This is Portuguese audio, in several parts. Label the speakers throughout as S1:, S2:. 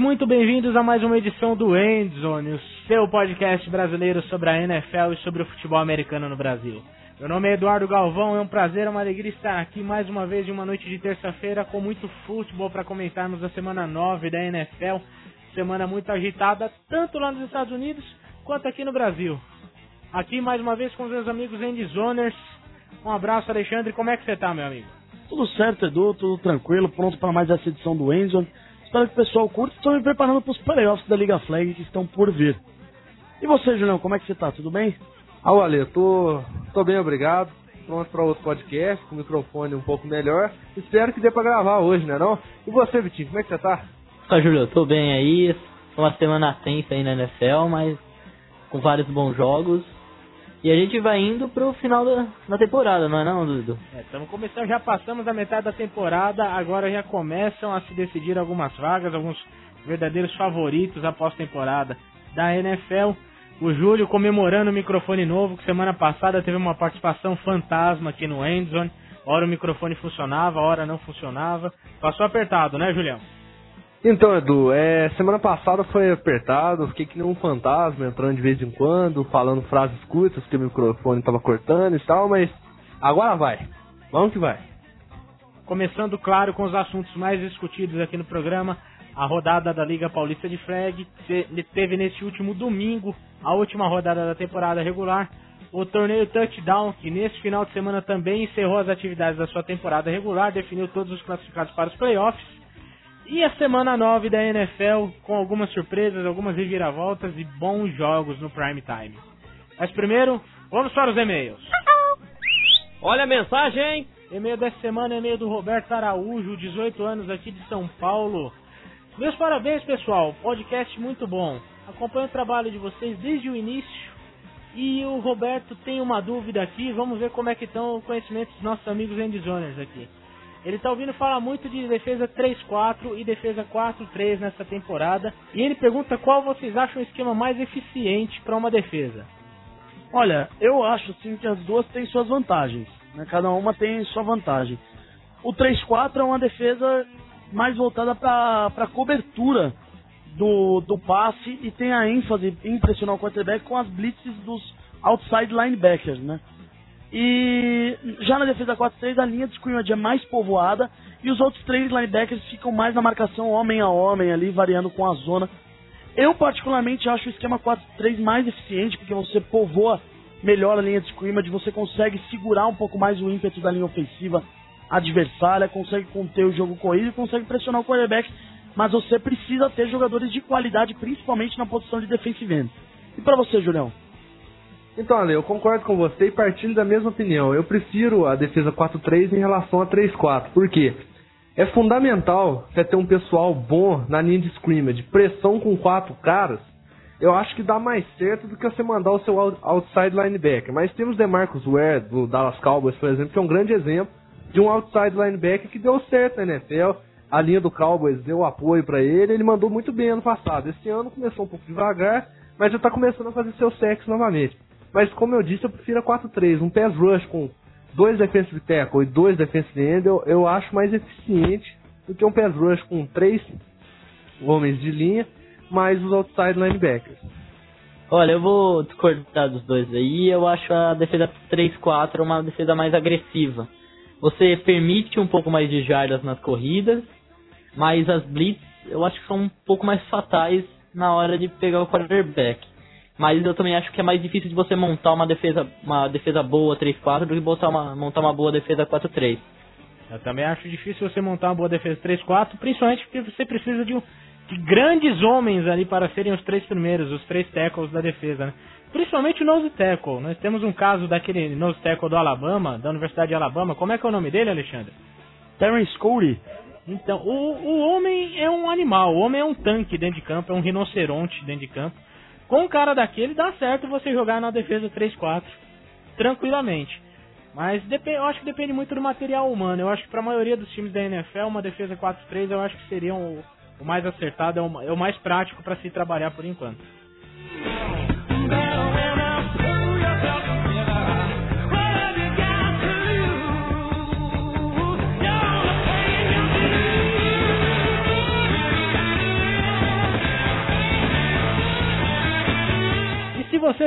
S1: Muito bem-vindos a mais uma edição do Endzone, o seu podcast brasileiro sobre a NFL e sobre o futebol americano no Brasil. Meu nome é Eduardo Galvão, é um prazer, é uma alegria estar aqui mais uma vez em uma noite de terça-feira com muito futebol para comentarmos a semana 9 da NFL. Semana muito agitada, tanto lá nos Estados Unidos quanto aqui no Brasil. Aqui mais uma vez com os meus amigos Endzoners. Um abraço, Alexandre. Como é que você tá, meu amigo?
S2: Tudo certo, Edu, tudo tranquilo, pronto para mais essa edição do Endzone. Espero que o pessoal curta. Estou me preparando para os playoffs da Liga Flag que estão por vir. E você, Julião, como é que você tá? Tudo bem?
S3: Ah, olha, tô, tô bem, obrigado. Pronto para outro podcast, com o microfone um pouco melhor. Espero que dê para gravar hoje, né não? E você, Vitinho, como é que você tá?
S4: Ah, Júlio, tô bem aí. Uma semana tensa aí na NFL, mas com vários bons jogos. E a gente vai indo pro final da, da temporada, não é não, Dudu?
S1: É, estamos começando, já passamos a metade da temporada, agora já começam a se decidir algumas vagas, alguns verdadeiros favoritos após temporada da NFL. O Júlio comemorando o microfone novo, que semana passada teve uma participação fantasma aqui no Endzone. Hora o microfone funcionava, hora não funcionava. Passou apertado, né, Julião?
S3: Então, Edu, é, semana passada foi apertado, fiquei que nem um fantasma, entrando de vez em quando, falando frases curtas, que o microfone estava cortando e tal, mas agora vai. Vamos que vai.
S1: Começando, claro, com os assuntos mais discutidos aqui no programa, a rodada da Liga Paulista de Flag, teve nesse último domingo a última rodada da temporada regular, o torneio Touchdown, que nesse final de semana também encerrou as atividades da sua temporada regular, definiu todos os classificados para os playoffs, e a semana 9 da NFL, com algumas surpresas, algumas reviravoltas e bons jogos no prime time. Mas primeiro, vamos para os e-mails.
S5: Olha a mensagem!
S1: E-mail dessa semana é e-mail do Roberto Araújo, 18 anos aqui de São Paulo. Meus parabéns, pessoal. Podcast muito bom. Acompanho o trabalho de vocês desde o início. E o Roberto tem uma dúvida aqui. Vamos ver como é que estão os conhecimentos dos nossos amigos endzoners aqui. Ele está ouvindo falar muito de defesa 3-4 e defesa 4-3 nessa temporada. E ele pergunta qual vocês acham o esquema mais eficiente para uma defesa.
S2: Olha, eu acho sim que as duas têm suas vantagens. Né? Cada uma tem sua vantagem. O 3-4 é uma defesa mais voltada para cobertura do, do passe e tem a ênfase em pressionar o quarterback com as blitzes dos outside linebackers, né? E já na defesa 4-3 a linha de scrimmage é mais povoada e os outros três linebackers ficam mais na marcação homem a homem ali, variando com a zona. Eu particularmente acho o esquema 4-3 mais eficiente porque você povoa melhor a linha de scrimmage, você consegue segurar um pouco mais o ímpeto da linha ofensiva adversária, consegue conter o jogo corrido e consegue pressionar o quarterback, mas você precisa ter jogadores de qualidade, principalmente na posição de defensive end. E para você, Julião?
S3: Então, Ale, eu concordo com você e partilho da mesma opinião. Eu prefiro a defesa 4-3 em relação a 3-4. Por quê? É fundamental você ter um pessoal bom na linha de scrimmage. Pressão com quatro caras, eu acho que dá mais certo do que você mandar o seu outside linebacker. Mas temos DeMarcus Ware, do Dallas Cowboys, por exemplo, que é um grande exemplo de um outside linebacker que deu certo na NFL. A linha do Cowboys deu apoio para ele, ele mandou muito bem ano passado. Esse ano começou um pouco devagar, mas já está começando a fazer seu sexo novamente. Mas como eu disse, eu prefiro a 4-3. Um pass rush com dois defensive tackle e dois defensive end eu, eu acho mais eficiente do que um pass rush com três homens de linha mais os outside linebackers.
S4: Olha, eu vou discordar dos dois aí. Eu acho a defesa 3-4 uma defesa mais agressiva. Você permite um pouco mais de jardas nas corridas, mas as blitz eu acho que são um pouco mais fatais na hora de pegar o quarterback. Mas eu também acho que é mais difícil de você montar uma defesa, uma defesa boa 3-4 do que botar uma, montar uma boa defesa 4-3.
S1: Eu também acho difícil você montar uma boa defesa 3-4, principalmente porque você precisa de, um, de, grandes homens ali para serem os três primeiros, os três tackles da defesa, né? Principalmente o nose tackle. Nós temos um caso daquele nose tackle do Alabama, da Universidade de Alabama. Como é que é o nome dele, Alexandre?
S2: Terence Cody.
S1: Então, o, o homem é um animal, o homem é um tanque dentro de campo, é um rinoceronte dentro de campo. Com um cara daquele dá certo você jogar na defesa 3-4 tranquilamente. Mas eu acho que depende muito do material humano. Eu acho que para a maioria dos times da NFL, uma defesa 4-3 eu acho que seria o, mais acertado, é o, é o mais prático para se trabalhar por enquanto.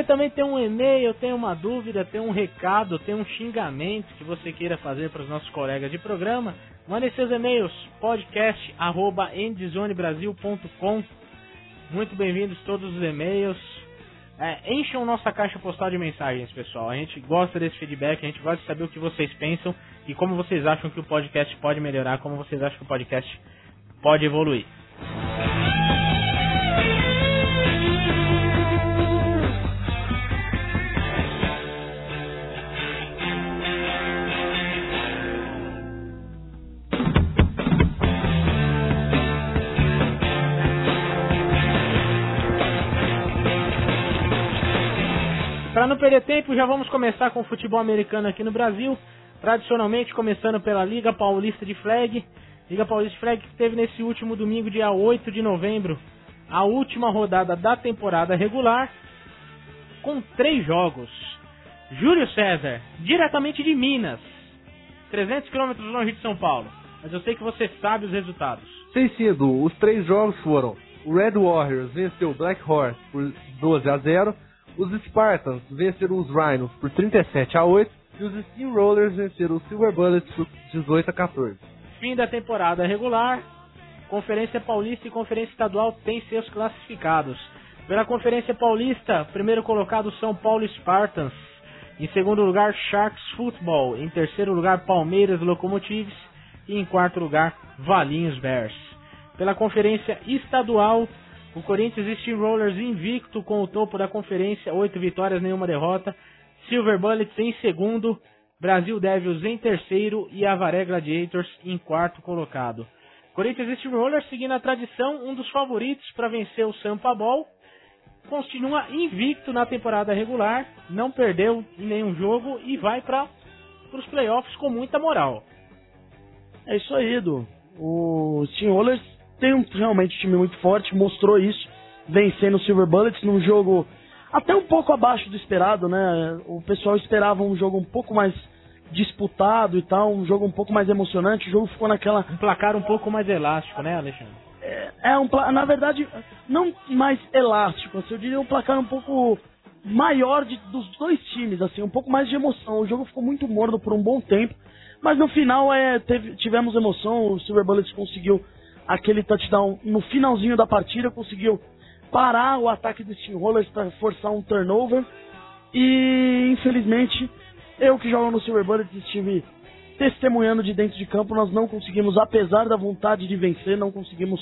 S1: Também tem um e-mail, tem uma dúvida, tem um recado, tem um xingamento que você queira fazer para os nossos colegas de programa, mande seus e-mails podcast@endzonebrasil.com. Muito bem-vindos todos os e-mails. É, encham nossa caixa postal de mensagens, pessoal. A gente gosta desse feedback, a gente gosta de saber o que vocês pensam e como vocês acham que o podcast pode melhorar, como vocês acham que o podcast pode evoluir. Perder tempo, já vamos começar com o futebol americano aqui no Brasil. Tradicionalmente, começando pela Liga Paulista de Flag. Liga Paulista de Flag que teve nesse último domingo, dia 8 de novembro, a última rodada da temporada regular, com três jogos. Júlio César, diretamente de Minas, 300 quilômetros longe de São Paulo. Mas eu sei que você sabe os resultados.
S3: Sim, Cido, os três jogos foram: o Red Warriors venceu o Black Horse por 12 a 0, os Spartans venceram os Rhinos por 37 a 8 e os Steamrollers venceram os Silver Bullets por 18 a 14.
S1: Fim da temporada regular, Conferência Paulista e Conferência Estadual têm seus classificados. Pela Conferência Paulista, primeiro colocado São Paulo Spartans, em segundo lugar Sharks Football, em terceiro lugar Palmeiras Locomotives e em quarto lugar Valinhos Bears. Pela Conferência Estadual, o Corinthians Steamrollers invicto com o topo da conferência, oito vitórias, nenhuma derrota. Silver Bullets em segundo, Brasil Devils em terceiro e Avaré Gladiators em quarto colocado. Corinthians Steamrollers, seguindo a tradição, um dos favoritos para vencer o Sampa Ball, continua invicto na temporada regular, não perdeu em nenhum jogo e vai para os playoffs com muita moral.
S2: É isso aí, Edu. O Steamrollers tem um, realmente um time muito forte, mostrou isso, vencendo o Silver Bullets num jogo até um pouco abaixo do esperado, né? O pessoal esperava um jogo um pouco mais disputado e tal, um jogo um pouco mais emocionante. O jogo ficou naquela.
S1: Um placar um pouco mais elástico, né, Alexandre?
S2: É, é um na verdade, não mais elástico, assim, eu diria um placar um pouco maior de, dos dois times, assim, um pouco mais de emoção. O jogo ficou muito morno por um bom tempo, mas no final é, teve, tivemos emoção. O Silver Bullets conseguiu aquele touchdown no finalzinho da partida, conseguiu parar o ataque dos Steamrollers para forçar um turnover. E infelizmente, eu que jogo no Silver Bullets estive testemunhando de dentro de campo, nós não conseguimos, apesar da vontade de vencer, não conseguimos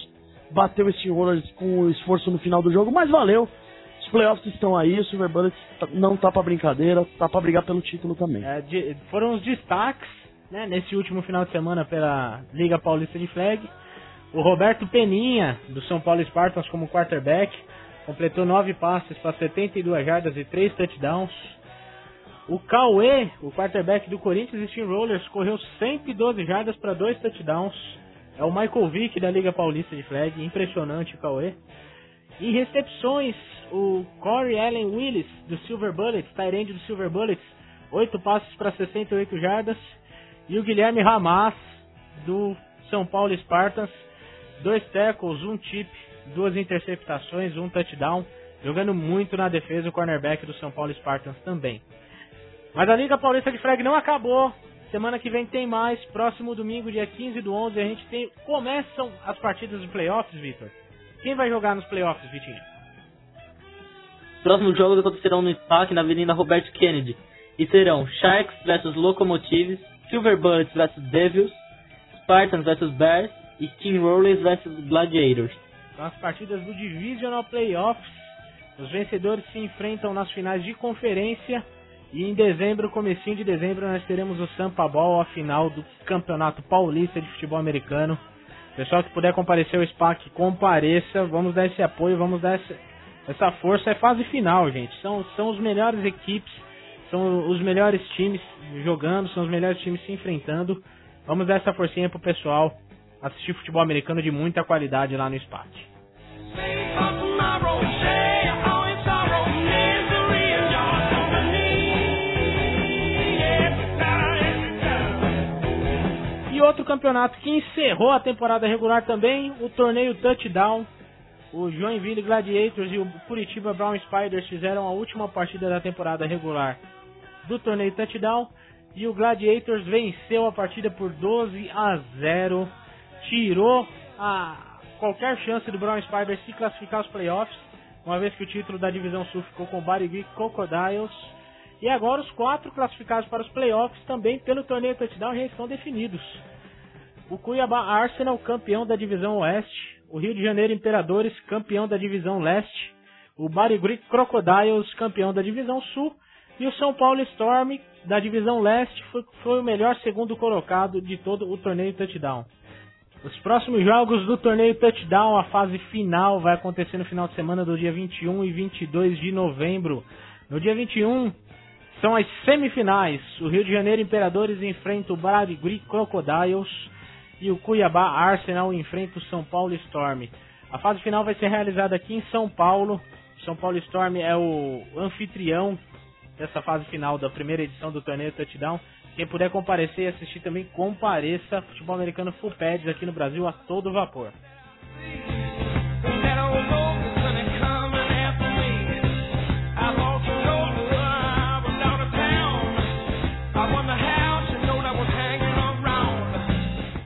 S2: bater o Steamrollers com o esforço no final do jogo, mas valeu. Os playoffs estão aí, o Silver Bullets não tá para brincadeira, tá para brigar pelo título também.
S1: É, de, foram os destaques né, nesse último final de semana pela Liga Paulista de Flag. O Roberto Peninha, do São Paulo Spartans, como quarterback, completou nove passes para 72 jardas e três touchdowns. O Cauê, o quarterback do Corinthians Steamrollers, correu 112 jardas para dois touchdowns. É o Michael Vick da Liga Paulista de Flag, impressionante o Cauê. Em recepções, o Corey Allen Willis do Silver Bullets, Tyrande do Silver Bullets, oito passes para 68 jardas. E o Guilherme Ramaz do São Paulo Spartans, dois tackles, um chip, duas interceptações, um touchdown, jogando muito na defesa o cornerback do São Paulo Spartans também. Mas a Liga Paulista de Flag não acabou. Semana que vem tem mais. Próximo domingo, dia 15 do 11, a gente tem começam as partidas de playoffs, Victor. Quem vai jogar nos playoffs, Vitinho?
S4: Próximos jogos acontecerão no SPAC na Avenida Robert Kennedy e serão Sharks vs Locomotives, Silver Bullets vs Devils, Spartans vs Bears e Steamrollers vs Gladiators.
S1: São as partidas do Divisional Playoffs. Os vencedores se enfrentam nas finais de conferência. E em dezembro, comecinho de dezembro, nós teremos o Sampa Ball, a final do Campeonato Paulista de Futebol Americano. Pessoal que puder comparecer ao SPAC, compareça. Vamos dar esse apoio, vamos dar essa, essa força. É fase final, gente. São, são os melhores equipes, são os melhores times jogando, são os melhores times se enfrentando. Vamos dar essa forcinha pro pessoal assistir futebol americano de muita qualidade lá no SPAC. E outro campeonato que encerrou a temporada regular também, o torneio Touchdown. o Joinville Gladiators e o Curitiba Brown Spiders fizeram a última partida da temporada regular do torneio Touchdown e o Gladiators venceu a partida por 12 a 0, tirou a qualquer chance do Brown Spiders se classificar aos playoffs, uma vez que o título da divisão sul ficou com Barigui Crocodiles. E agora os quatro classificados para os playoffs também pelo torneio touchdown já estão definidos. O Cuiabá Arsenal, campeão da divisão oeste. O Rio de Janeiro Imperadores, campeão da divisão leste. O Barigui Crocodiles, campeão da divisão sul. E o São Paulo Storm, da divisão leste, foi, foi o melhor segundo colocado de todo o torneio touchdown. Os próximos jogos do torneio Touchdown, a fase final, vai acontecer no final de semana do dia 21 e 22 de novembro. No dia 21, são as semifinais. O Rio de Janeiro Imperadores enfrenta o Barigui Crocodiles e o Cuiabá Arsenal enfrenta o São Paulo Storm. A fase final vai ser realizada aqui em São Paulo. São Paulo Storm é o anfitrião dessa fase final da primeira edição do torneio Touchdown. Quem puder comparecer e assistir também, compareça. Futebol americano full pads aqui no Brasil a todo vapor.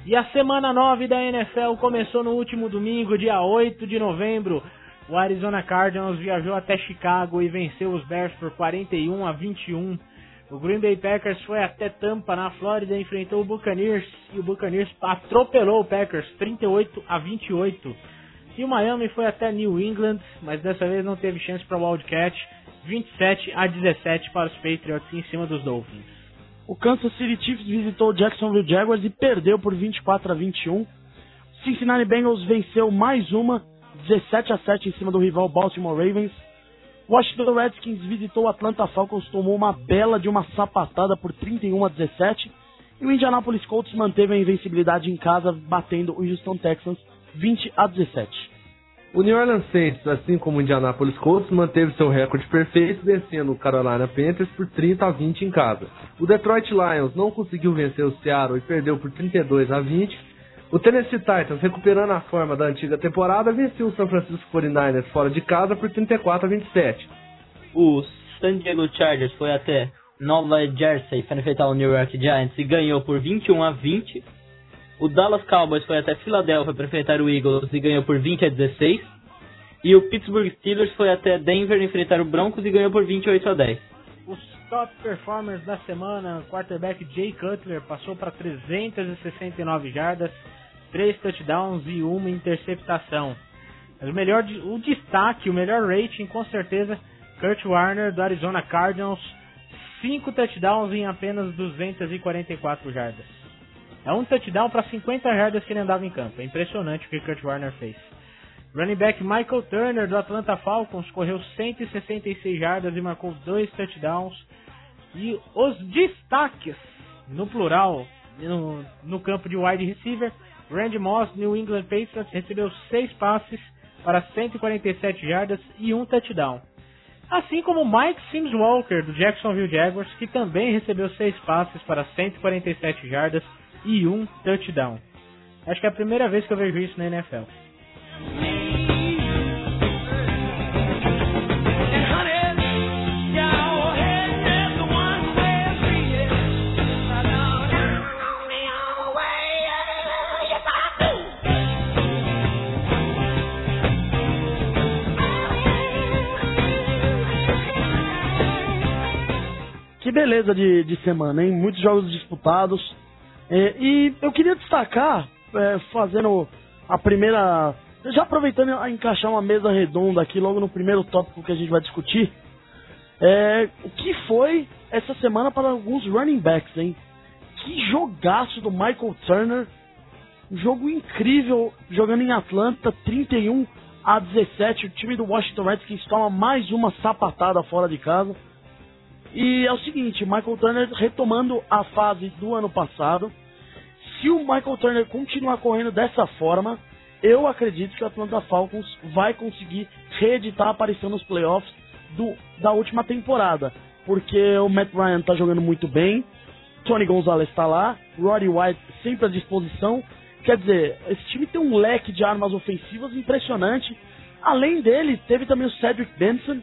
S1: E a semana 9 da NFL começou no último domingo, dia 8 de novembro. O Arizona Cardinals viajou até Chicago e venceu os Bears por 41 a 21. O Green Bay Packers foi até Tampa, na Flórida, enfrentou o Buccaneers e o Buccaneers atropelou o Packers 38 a 28. E o Miami foi até New England, mas dessa vez não teve chance para o Wildcat, 27 a 17 para os Patriots em cima dos Dolphins.
S2: O Kansas City Chiefs visitou o Jacksonville Jaguars e perdeu por 24 a 21. Cincinnati Bengals venceu mais uma, 17 a 7 em cima do rival Baltimore Ravens. Washington Redskins visitou o Atlanta Falcons, tomou uma bela de uma sapatada por 31 a 17. E o Indianapolis Colts manteve a invencibilidade em casa, batendo o Houston Texans 20 a 17.
S3: O New Orleans Saints, assim como o Indianapolis Colts, manteve seu recorde perfeito, vencendo o Carolina Panthers por 30 a 20 em casa. O Detroit Lions não conseguiu vencer o Seattle e perdeu por 32 a 20. O Tennessee Titans, recuperando a forma da antiga temporada, venceu o San Francisco 49ers fora de casa por 34 a 27.
S4: O San Diego Chargers foi até Nova Jersey para enfrentar o New York Giants e ganhou por 21 a 20. O Dallas Cowboys foi até Filadélfia para enfrentar o Eagles e ganhou por 20 a 16. E o Pittsburgh Steelers foi até Denver enfrentar o Broncos e ganhou por 28 a 10.
S1: Top performers da semana, quarterback Jay Cutler passou para 369 jardas, 3 touchdowns e uma interceptação. Mas o melhor o destaque, o melhor rating com certeza, Kurt Warner do Arizona Cardinals, 5 touchdowns em apenas 244 jardas. É um touchdown para 50 jardas que ele andava em campo. É impressionante o que Kurt Warner fez. Running back Michael Turner do Atlanta Falcons correu 166 jardas e marcou dois touchdowns. E os destaques, no plural, no, no campo de wide receiver, Randy Moss, New England Patriots, recebeu seis passes para 147 jardas e um touchdown. Assim como Mike Sims Walker, do Jacksonville Jaguars, que também recebeu seis passes para 147 jardas e um touchdown. Acho que é a primeira vez que eu vejo isso na NFL.
S2: Beleza de, de semana, hein? Muitos jogos disputados. É, e eu queria destacar, é, fazendo a primeira. Já aproveitando a encaixar uma mesa redonda aqui, logo no primeiro tópico que a gente vai discutir. É, o que foi essa semana para alguns running backs, hein? Que jogaço do Michael Turner. Um jogo incrível jogando em Atlanta, 31 a 17. O time do Washington Redskins toma mais uma sapatada fora de casa. E é o seguinte, Michael Turner retomando a fase do ano passado. Se o Michael Turner continuar correndo dessa forma, eu acredito que o Atlanta Falcons vai conseguir reeditar a aparição nos playoffs do, da última temporada. Porque o Matt Ryan está jogando muito bem, Tony Gonzalez está lá, Roddy White sempre à disposição. Quer dizer, esse time tem um leque de armas ofensivas impressionante. Além dele, teve também o Cedric Benson,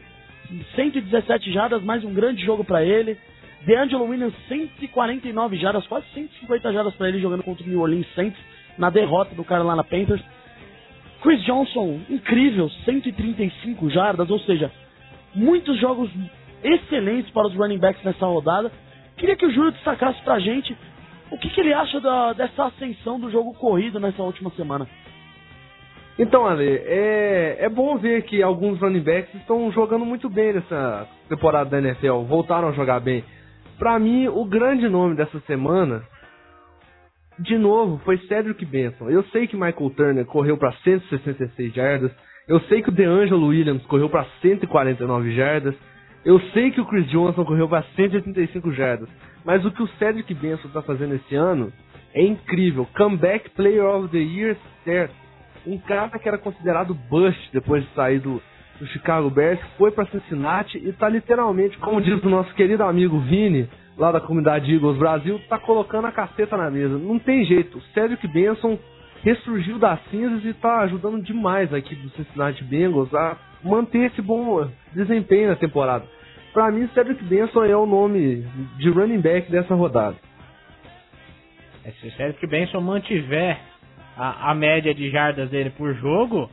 S2: 117 jardas, mais um grande jogo para ele. DeAngelo Williams, 149 jardas, quase 150 jardas para ele jogando contra o New Orleans Saints na derrota do Carolina Panthers. Chris Johnson, incrível, 135 jardas, ou seja, muitos jogos excelentes para os running backs nessa rodada. Queria que o Júlio destacasse pra gente o que, que ele acha da, dessa ascensão do jogo corrido nessa última semana.
S3: Então, Ale, é, é bom ver que alguns running backs estão jogando muito bem nessa temporada da NFL, voltaram a jogar bem. Pra mim, o grande nome dessa semana, de novo, foi Cedric Benson. Eu sei que Michael Turner correu para 166 jardas, eu sei que o DeAngelo Williams correu para 149 jardas, eu sei que o Chris Johnson correu para 185 jardas, mas o que o Cedric Benson está fazendo esse ano é incrível. Comeback Player of the Year certo um cara que era considerado bust depois de sair do, do Chicago Bears, foi para Cincinnati e tá literalmente, como diz o nosso querido amigo Vini, lá da comunidade Eagles Brasil, tá colocando a caceta na mesa. Não tem jeito. Cedric Benson ressurgiu das cinzas e tá ajudando demais a equipe do Cincinnati Bengals a manter esse bom desempenho na temporada. Para mim, Cedric Benson é o nome de running back dessa rodada.
S1: É, se o Cedric Benson mantiver a, a média de jardas dele por jogo,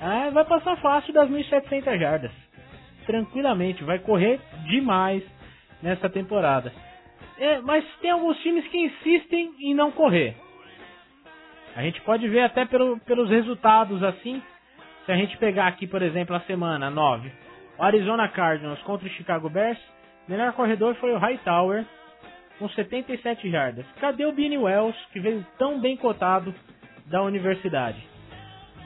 S1: é, vai passar fácil das 1.700 jardas. Tranquilamente, vai correr demais nessa temporada. É, mas tem alguns times que insistem em não correr. A gente pode ver até pelo, pelos resultados assim. Se a gente pegar aqui, por exemplo, a semana 9, o Arizona Cardinals contra o Chicago Bears, o melhor corredor foi o Hightower, com 77 jardas. Cadê o Benny Wells, que veio tão bem cotado da universidade.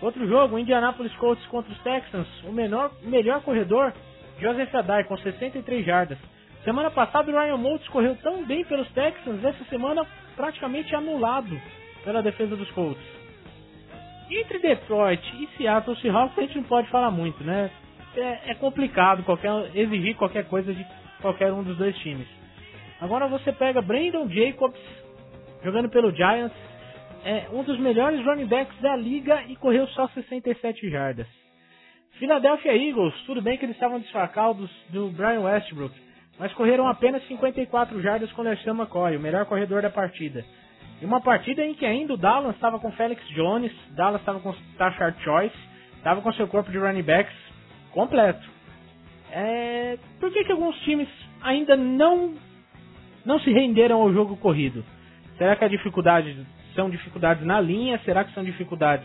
S1: Outro jogo, Indianapolis Colts contra os Texans, o menor, melhor corredor, Joseph Adai, com 63 jardas. Semana passada o Ryan Moultz correu tão bem pelos Texans, essa semana praticamente anulado pela defesa dos Colts. Entre Detroit e Seattle Seahawks a gente não pode falar muito, né? É, é complicado qualquer, exigir qualquer coisa de qualquer um dos dois times. Agora você pega Brandon Jacobs jogando pelo Giants, é um dos melhores running backs da liga e correu só 67 jardas. Philadelphia Eagles, tudo bem que eles estavam desfacados do Brian Westbrook, mas correram apenas 54 jardas com LeSean McCoy, o melhor corredor da partida. E uma partida em que ainda o Dallas estava com Felix Jones, Dallas estava com Tashard Choice, estava com seu corpo de running backs completo. É... Por que, que alguns times ainda não não se renderam ao jogo corrido? Será que a dificuldade são dificuldades na linha? Será que são dificuldades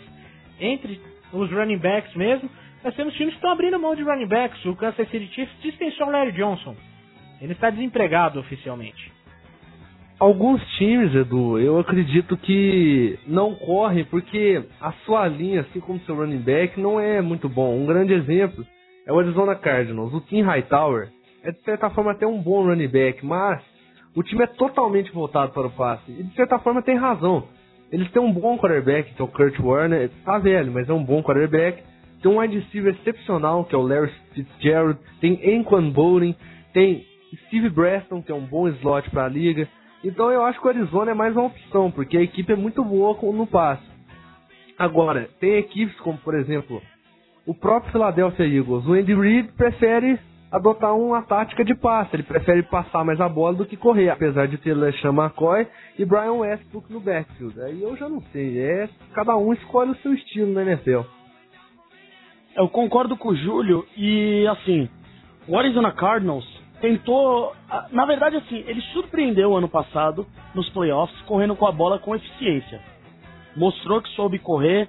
S1: entre os running backs mesmo? Nós temos times que estão abrindo mão de running backs. O Kansas City Chiefs dispensou o Larry Johnson. Ele está desempregado oficialmente.
S3: Alguns times, Edu, eu acredito que não correm porque a sua linha, assim como seu running back, não é muito bom. Um grande exemplo é o Arizona Cardinals. O Tim Hightower é de certa forma até um bom running back, mas o time é totalmente voltado para o passe. E de certa forma tem razão. Eles têm um bom quarterback, que é o Kurt Warner. Tá velho, mas é um bom quarterback. Tem um wide receiver excepcional, que é o Larry Fitzgerald. Tem Anquan Bowling. Tem Steve Preston, que é um bom slot para a liga. Então eu acho que o Arizona é mais uma opção, porque a equipe é muito boa no passe. Agora, tem equipes como, por exemplo, o próprio Philadelphia Eagles. O Andy Reid prefere adotar uma tática de passe. Ele prefere passar mais a bola do que correr, apesar de ter LeSean McCoy e Brian Westbrook no backfield. Aí eu já não sei, é cada um escolhe o seu estilo na NFL.
S2: Eu concordo com o Júlio e assim, o Arizona Cardinals tentou, na verdade assim, ele surpreendeu ano passado nos playoffs correndo com a bola com eficiência. Mostrou que soube correr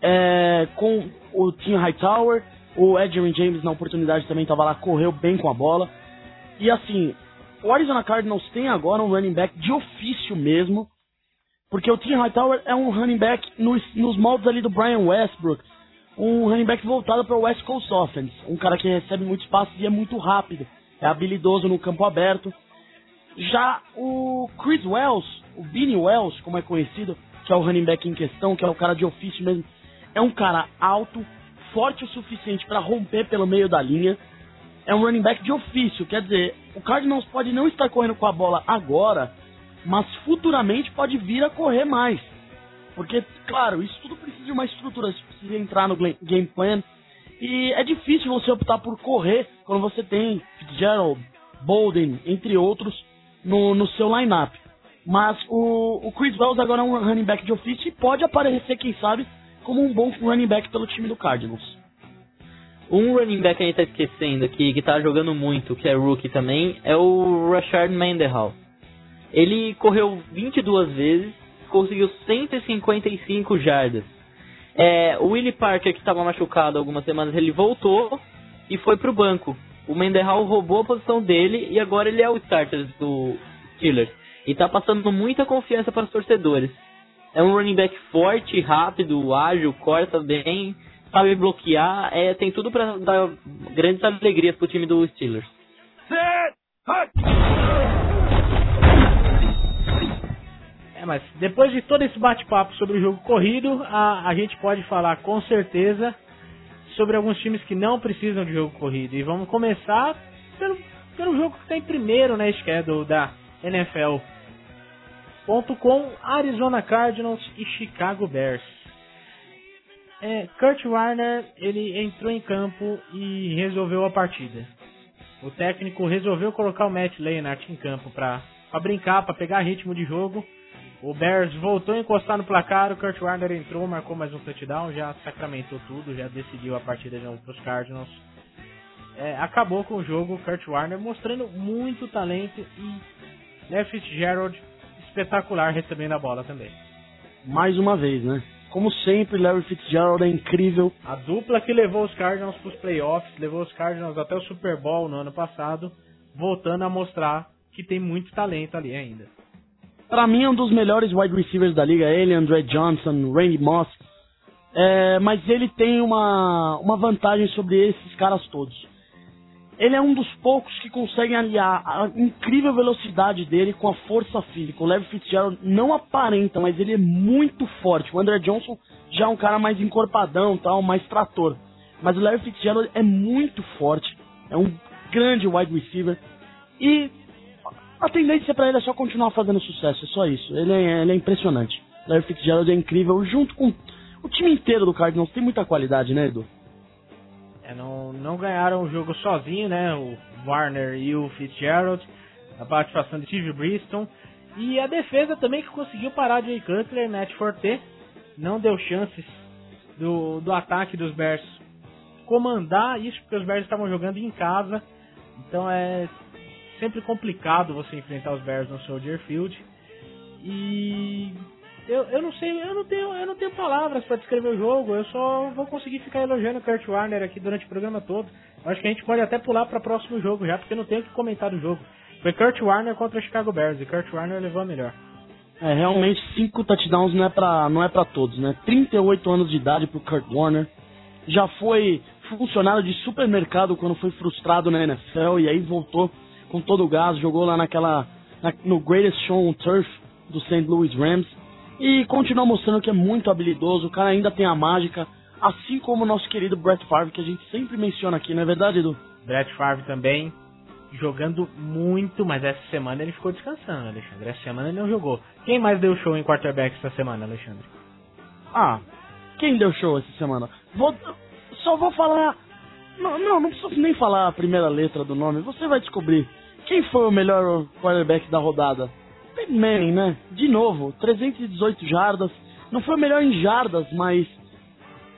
S2: é, com o Tim Hightower, o Edwin James, na oportunidade, também estava lá, correu bem com a bola. E assim, o Arizona Cardinals tem agora um running back de ofício mesmo, porque o Tim Hightower é um running back nos, nos moldes ali do Brian Westbrook, um running back voltado para o West Coast Offense, um cara que recebe muitos passes e é muito rápido, é habilidoso no campo aberto. Já o Chris Wells, o Vinny Wells, como é conhecido, que é o running back em questão, que é o cara de ofício mesmo, é um cara alto, forte o suficiente para romper pelo meio da linha. É um running back de ofício, quer dizer, o Cardinals pode não estar correndo com a bola agora, mas futuramente pode vir a correr mais. Porque, claro, isso tudo precisa de uma estrutura, precisa entrar no game plan, E é difícil você optar por correr quando você tem Fitzgerald, Bolden, entre outros, no, no seu lineup. Mas o, o Chris Wells agora é um running back de ofício e pode aparecer, quem sabe, como um bom running back pelo time do Cardinals.
S4: Um running back que a gente tá esquecendo aqui, que tá jogando muito, que é rookie também, é o Rashard Mendenhall. Ele correu 22 vezes, conseguiu 155 jardas. É, o Willie Parker, que estava machucado algumas semanas, ele voltou e foi pro banco. O Mendenhall roubou a posição dele e agora ele é o starter do Steelers. E tá passando muita confiança para os torcedores. É um running back forte, rápido, ágil, corta bem, sabe bloquear, é, tem tudo para dar grandes alegrias pro time do Steelers.
S1: É, mas depois de todo esse bate-papo sobre o jogo corrido, a, a gente pode falar com certeza sobre alguns times que não precisam de jogo corrido. E vamos começar pelo, pelo jogo que tem primeiro na schedule da NFL. Ponto com Arizona Cardinals e Chicago Bears. É, Kurt Warner ele entrou em campo e resolveu a partida. O técnico resolveu colocar o Matt Leonard em campo para brincar, para pegar ritmo de jogo. O Bears voltou a encostar no placar, o Kurt Warner entrou, marcou mais um touchdown, já sacramentou tudo, já decidiu a partida para os Cardinals. É, acabou com o jogo, Kurt Warner mostrando muito talento e Larry Fitzgerald espetacular recebendo a bola também.
S2: Mais uma vez, né? Como sempre, Larry Fitzgerald é incrível.
S1: A dupla que levou os Cardinals para os playoffs, levou os Cardinals até o Super Bowl no ano passado, voltando a mostrar que tem muito talento ali ainda.
S2: Para mim, é um dos melhores wide receivers da liga, ele, André Johnson, Randy Moss. É, mas ele tem uma, uma vantagem sobre esses caras todos. Ele é um dos poucos que conseguem aliar a incrível velocidade dele com a força física. O Levi Fitzgerald não aparenta, mas ele é muito forte. O André Johnson já é um cara mais encorpadão, tal, mais trator. Mas o Larry Fitzgerald é muito forte, é um grande wide receiver e a tendência para ele é só continuar fazendo sucesso, é só isso. Ele é, ele é impressionante. O Larry Fitzgerald é incrível, junto com o time inteiro do Cardinals tem muita qualidade, né, Edu?
S1: É, não, não ganharam o jogo sozinho, né? O Warner e o Fitzgerald, a participação de Steve Briston. E a defesa também que conseguiu parar Jay Cutler, Matt Forte, não deu chances do, do ataque dos Bears comandar isso, porque os Bears estavam jogando em casa. Então é sempre complicado você enfrentar os Bears no Soldier Field. E eu, eu não sei, eu não tenho, eu não tenho palavras para descrever o jogo. Eu só vou conseguir ficar elogiando o Kurt Warner aqui durante o programa todo. acho que a gente pode até pular para o próximo jogo já, porque não tenho o que comentar do jogo. Foi Kurt Warner contra Chicago Bears e Kurt Warner levou a melhor.
S2: É, realmente cinco touchdowns não é para não é para todos, né? 38 anos de idade pro Kurt Warner. Já foi funcionário de supermercado quando foi frustrado na NFL e aí voltou com todo o gás, jogou lá naquela na, no Greatest Show on Turf do St. Louis Rams e continua mostrando que é muito habilidoso, o cara ainda tem a mágica, assim como o nosso querido Brett Favre, que a gente sempre menciona aqui, não é verdade, Edu?
S1: Brett Favre também jogando muito, mas essa semana ele ficou descansando, Alexandre. Essa semana ele não jogou. Quem mais deu show em quarterback essa semana, Alexandre?
S2: Ah, quem deu show essa semana? Vou, só vou falar. Não, não, não preciso nem falar a primeira letra do nome, você vai descobrir. Quem foi o melhor quarterback da rodada? Peyton Manning, né? De novo, 318 jardas. Não foi o melhor em jardas, mas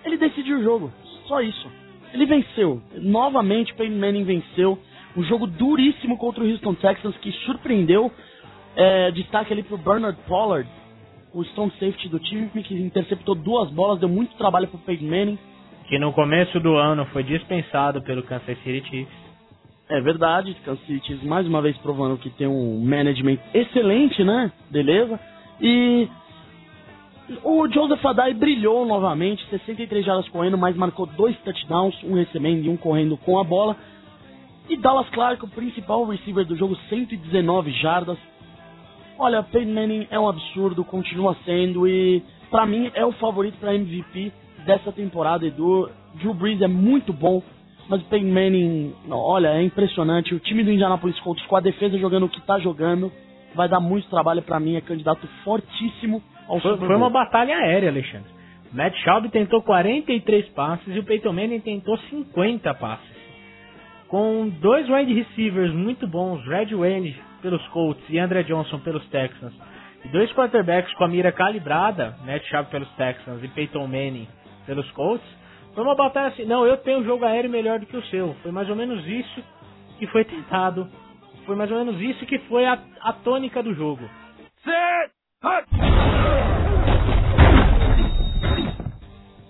S2: ele decidiu o jogo. Só isso. Ele venceu. Novamente, Peyton Manning venceu. Um jogo duríssimo contra o Houston Texans que surpreendeu. É, destaque ali pro Bernard Pollard, o stone safety do time, que interceptou duas bolas, deu muito trabalho pro Peyton Manning.
S1: Que no começo do ano foi dispensado pelo Kansas City Chiefs.
S2: É verdade, Kansas City mais uma vez provando que tem um management excelente, né? Beleza. E o Joseph Adai brilhou novamente, 63 jardas correndo, mas marcou dois touchdowns, um recebendo e um correndo com a bola. E Dallas Clark, o principal receiver do jogo, 119 jardas. Olha, Peyton Manning é um absurdo, continua sendo e para mim é o favorito para MVP dessa temporada, Edu. Drew Brees é muito bom, mas o Peyton Manning, olha, é impressionante. O time do Indianapolis Colts com a defesa jogando o que tá jogando, vai dar muito trabalho para mim, é candidato fortíssimo ao
S1: foi,
S2: Super Bowl.
S1: Foi uma batalha aérea, Alexandre. Matt Schaub tentou 43 passes e o Peyton Manning tentou 50 passes. Com dois wide receivers muito bons, Red Wayne pelos Colts e André Johnson pelos Texans, e dois quarterbacks com a mira calibrada, Matt Schaub pelos Texans e Peyton Manning pelos Colts, foi uma batalha assim, não, eu tenho um jogo aéreo melhor do que o seu. Foi mais ou menos isso que foi tentado. Foi mais ou menos isso que foi a, a tônica do jogo.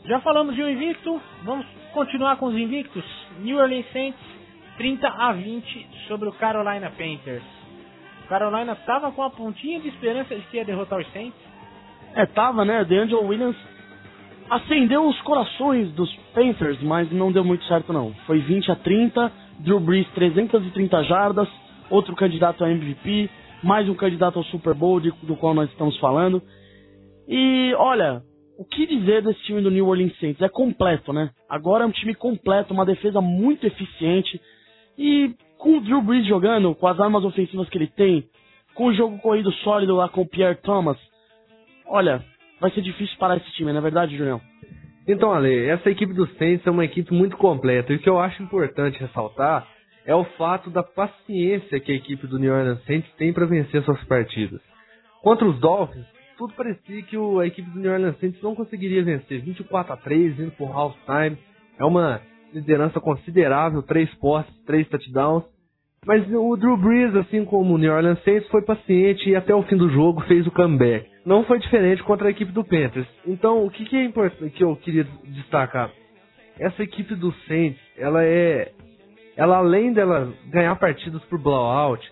S1: Já falamos de um invicto, vamos continuar com os invictos. New Orleans Saints 30 a 20 sobre o Carolina Panthers. Carolina estava com a pontinha de esperança de que ia derrotar os Saints.
S2: É, tava, né? DeAngelo Williams acendeu os corações dos Panthers, mas não deu muito certo não. Foi 20 a 30, Drew Brees 330 jardas, outro candidato a MVP, mais um candidato ao Super Bowl de, do qual nós estamos falando. E olha, o que dizer desse time do New Orleans Saints? É completo, né? Agora é um time completo, uma defesa muito eficiente e com o Drew Brees jogando, com as armas ofensivas que ele tem, com o jogo corrido sólido lá com o Pierre Thomas, olha, vai ser difícil parar esse time, não é verdade, Julião?
S3: Então, Ale, essa equipe do Saints é uma equipe muito completa. E o que eu acho importante ressaltar é o fato da paciência que a equipe do New Orleans Saints tem para vencer suas partidas. Contra os Dolphins, tudo parecia que a equipe do New Orleans Saints não conseguiria vencer. 24 a 3, indo por halftime. É uma liderança considerável, três postes, três touchdowns. Mas o Drew Brees, assim como o New Orleans Saints, foi paciente e até o fim do jogo fez o comeback. Não foi diferente contra a equipe do Panthers. Então, o que, que é importante que eu queria destacar? Essa equipe do Saints, ela é, ela além dela ganhar partidas por blowout,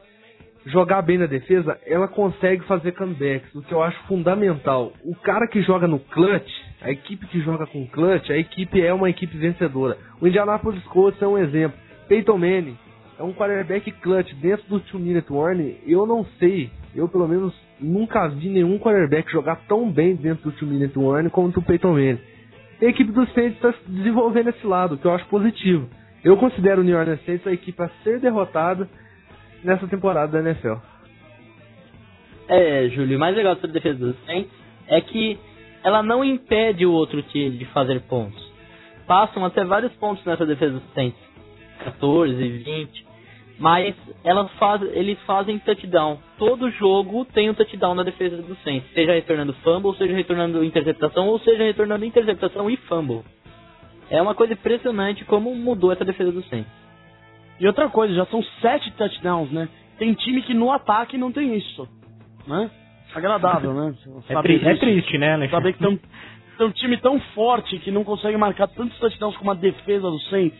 S3: jogar bem na defesa, ela consegue fazer comebacks, o que eu acho fundamental. O cara que joga no clutch, a equipe que joga com clutch, a equipe é uma equipe vencedora. O Indianapolis Colts é um exemplo. Peyton Manning é um quarterback clutch dentro do 2 minute warning. Eu não sei, eu pelo menos nunca vi nenhum quarterback jogar tão bem dentro do 2 minute warning como o Peyton Manning. A equipe dos Saints está desenvolvendo esse lado, que eu acho positivo. Eu considero o New Orleans Saints a equipe a ser derrotada nessa temporada da NFL.
S4: É, Júlio, o mais legal sobre a defesa dos Saints é que ela não impede o outro time de fazer pontos. Passam até vários pontos nessa defesa dos Saints. 14, 20. Mas elas faz, eles fazem touchdown. Todo jogo tem um touchdown na defesa do Saints. Seja retornando fumble, seja retornando interceptação, ou seja retornando interceptação e fumble. É uma coisa impressionante como mudou essa defesa do Saints.
S2: E outra coisa, já são sete touchdowns, né? Tem time que no ataque não tem isso, né? Agradável, né?
S1: É, tri é, triste, né, Alexandre?
S2: Saber que tem um, tem um, time tão forte que não consegue marcar tantos touchdowns como a defesa do Saints.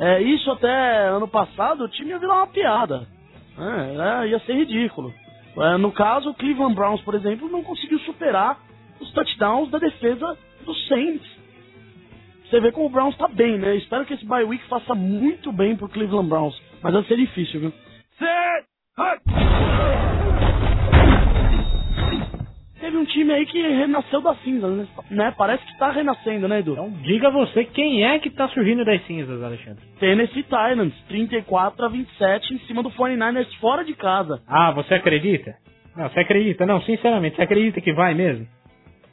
S2: É, isso até ano passado o time ia virar uma piada. É, ia ser ridículo. É, no caso, o Cleveland Browns, por exemplo, não conseguiu superar os touchdowns da defesa do Saints. Você vê como o Browns tá bem, né? Espero que esse bye week faça muito bem pro Cleveland Browns. Mas vai ser difícil, viu? Teve um time aí que renasceu das cinzas, né? Parece que tá renascendo, né, Edu?
S1: Então diga você quem é que tá surgindo das cinzas, Alexandre.
S2: Tennessee Titans, 34 a 27 em cima do 49ers fora de casa.
S1: Ah, você acredita? Não, você acredita? Não, sinceramente, você acredita que vai mesmo?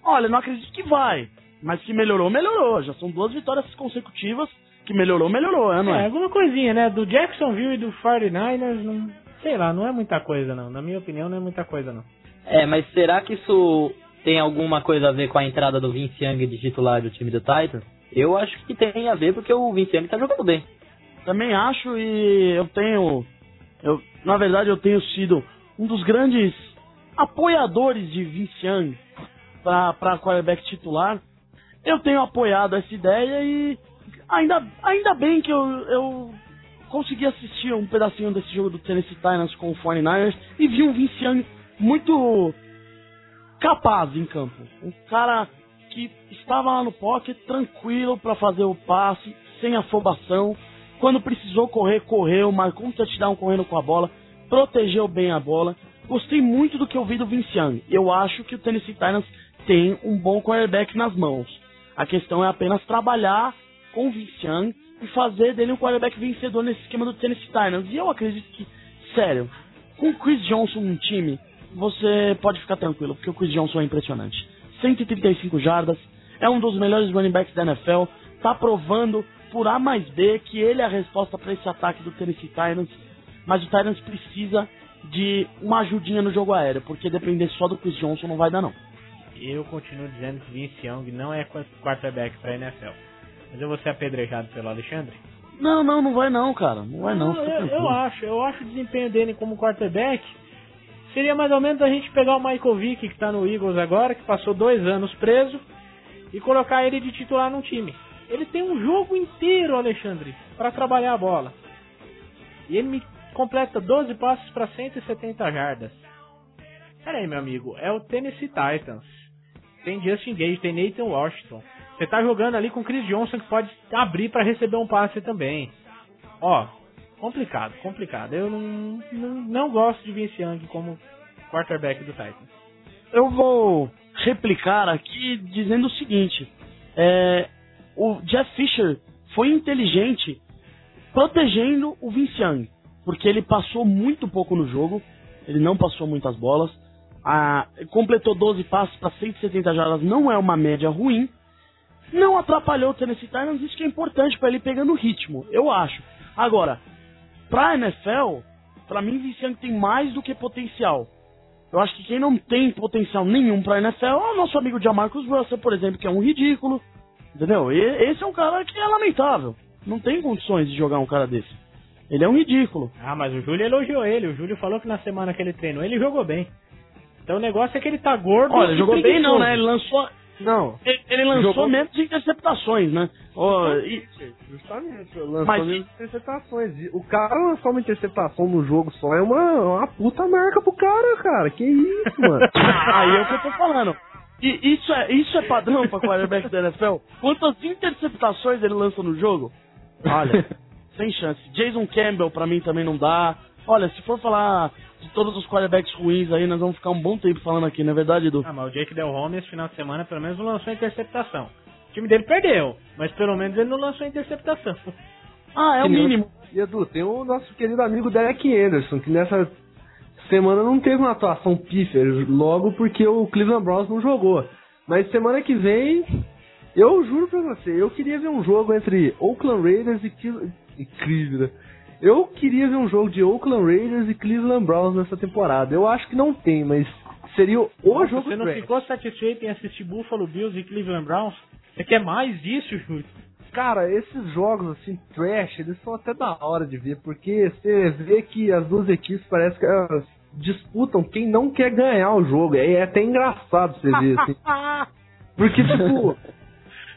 S2: Olha, não acredito que vai. Mas que melhorou, melhorou. Já são duas vitórias consecutivas. Que melhorou, melhorou, é, não é?
S1: É, alguma coisinha, né? Do Jacksonville e do 49ers, não, sei lá, não é muita coisa, não. Na minha opinião, não é muita coisa, não.
S4: É, mas será que isso tem alguma coisa a ver com a entrada do Vince Young de titular do time do Titans? Eu acho que tem a ver porque o Vince Young tá jogando bem.
S2: Também acho e eu tenho. Eu, na verdade, eu tenho sido um dos grandes apoiadores de Vince Young para quarterback titular eu tenho apoiado essa ideia e ainda, ainda bem que eu, eu consegui assistir um pedacinho desse jogo do Tennessee Titans com o 49ers e vi um Vince Young muito capaz em campo. Um cara que estava lá no pocket tranquilo para fazer o passe, sem afobação. Quando precisou correr, correu, marcou um touchdown correndo com a bola, protegeu bem a bola. Gostei muito do que eu vi do Vince. Eu acho que o Tennessee Titans tem um bom quarterback nas mãos. A questão é apenas trabalhar com o Vince e fazer dele um quarterback vencedor nesse esquema do Tennessee Titans. E eu acredito que, sério, com o Chris Johnson no time, você pode ficar tranquilo, porque o Chris Johnson é impressionante. 135 jardas, é um dos melhores running backs da NFL, tá provando por A mais B que ele é a resposta para esse ataque do Tennessee Titans, mas o Titans precisa de uma ajudinha no jogo aéreo, porque depender só do Chris Johnson não vai dar não.
S1: Eu continuo dizendo que Vince Young não é quarterback para NFL. Mas eu vou ser apedrejado pelo Alexandre?
S2: Não, não, não vai não, cara. Não vai não.
S1: não eu, eu, acho, eu acho o desempenho dele como quarterback seria mais ou menos a gente pegar o Michael Vick que está no Eagles agora, que passou dois anos preso, e colocar ele de titular num time. Ele tem um jogo inteiro, Alexandre, para trabalhar a bola. E ele me completa 12 passes para 170 jardas. Pera aí, meu amigo, é o Tennessee Titans. Tem Justin Gage, tem Nathan Washington. Você tá jogando ali com Chris Johnson que pode abrir para receber um passe também. Ó, complicado, complicado. Eu não, não, não gosto de Vince Young como quarterback do Titans.
S2: Eu vou replicar aqui dizendo o seguinte: é, o Jeff Fisher foi inteligente protegendo o Vince Young, porque ele passou muito pouco no jogo, ele não passou muitas bolas, a, completou 12 passes para 170 jardas, não é uma média ruim, não atrapalhou o Tennessee Titans, isso que é importante para ele pegando ritmo, eu acho. Agora, pra NFL, para mim, Young tem mais do que potencial. Eu acho que quem não tem potencial nenhum pra NFL é o nosso amigo Jamarcus Russell, por exemplo, que é um ridículo. Entendeu? E esse é um cara que é lamentável. Não tem condições de jogar um cara desse. Ele é um ridículo.
S1: Ah, mas o Júlio elogiou ele. O Júlio falou que na semana que ele treinou, ele jogou bem. Então o negócio é que ele tá gordo.
S2: Olha, jogou bem não, né? Ele lançou.
S3: Não.
S2: Ele, ele lançou jogou... menos interceptações, né?
S3: Oh, e... Justamente, lançou mas... menos interceptações. O cara lançou uma interceptação no jogo só é uma, uma puta marca pro cara, cara. Que isso, mano.
S2: Aí é o que eu tô falando. E isso é, isso é padrão pra quarterback da NFL? Quantas interceptações ele lança no jogo? Olha, sem chance. Jason Campbell pra mim também não dá. Olha, se for falar de todos os quarterbacks ruins aí, nós vamos ficar um bom tempo falando aqui, não é verdade, Edu?
S1: Ah, mas o Jake Del Home esse final de semana pelo menos não lançou interceptação. O time dele perdeu, mas pelo menos ele não lançou interceptação.
S2: Ah, é que o mínimo.
S3: E Edu, tem o nosso querido amigo Derek Anderson, que nessa semana não teve uma atuação pífia, logo porque o Cleveland Browns não jogou. Mas semana que vem, eu juro pra você, eu queria ver um jogo entre Oakland Raiders e, e Cleveland. Eu queria ver um jogo de Oakland Raiders e Cleveland Browns nessa temporada. Eu acho que não tem, mas seria o Nossa, jogo
S1: Você não ficou satisfeito em assistir Buffalo Bills e Cleveland Browns? Você quer mais disso, Júlio?
S3: Cara, esses jogos assim, trash, eles são até da hora de ver, porque você vê que as duas equipes parecem que elas disputam quem não quer ganhar o jogo. É, é até engraçado você ver, assim. Porque, tipo.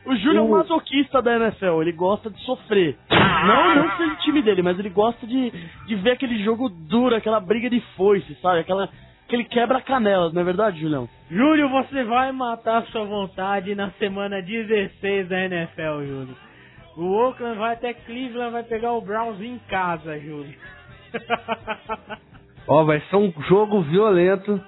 S2: O Júlio é um masoquista da NFL, ele gosta de sofrer. Não, não ser time dele, mas ele gosta de, de ver aquele jogo duro, aquela briga de foice, sabe? Aquela, aquele quebra-canelas, não é verdade, Julião?
S1: Júlio, você vai matar sua vontade na semana 16 da NFL, Júlio. O Oakland vai até Cleveland, vai pegar o Browns em casa, Júlio.
S3: Ó, vai ser um jogo violento.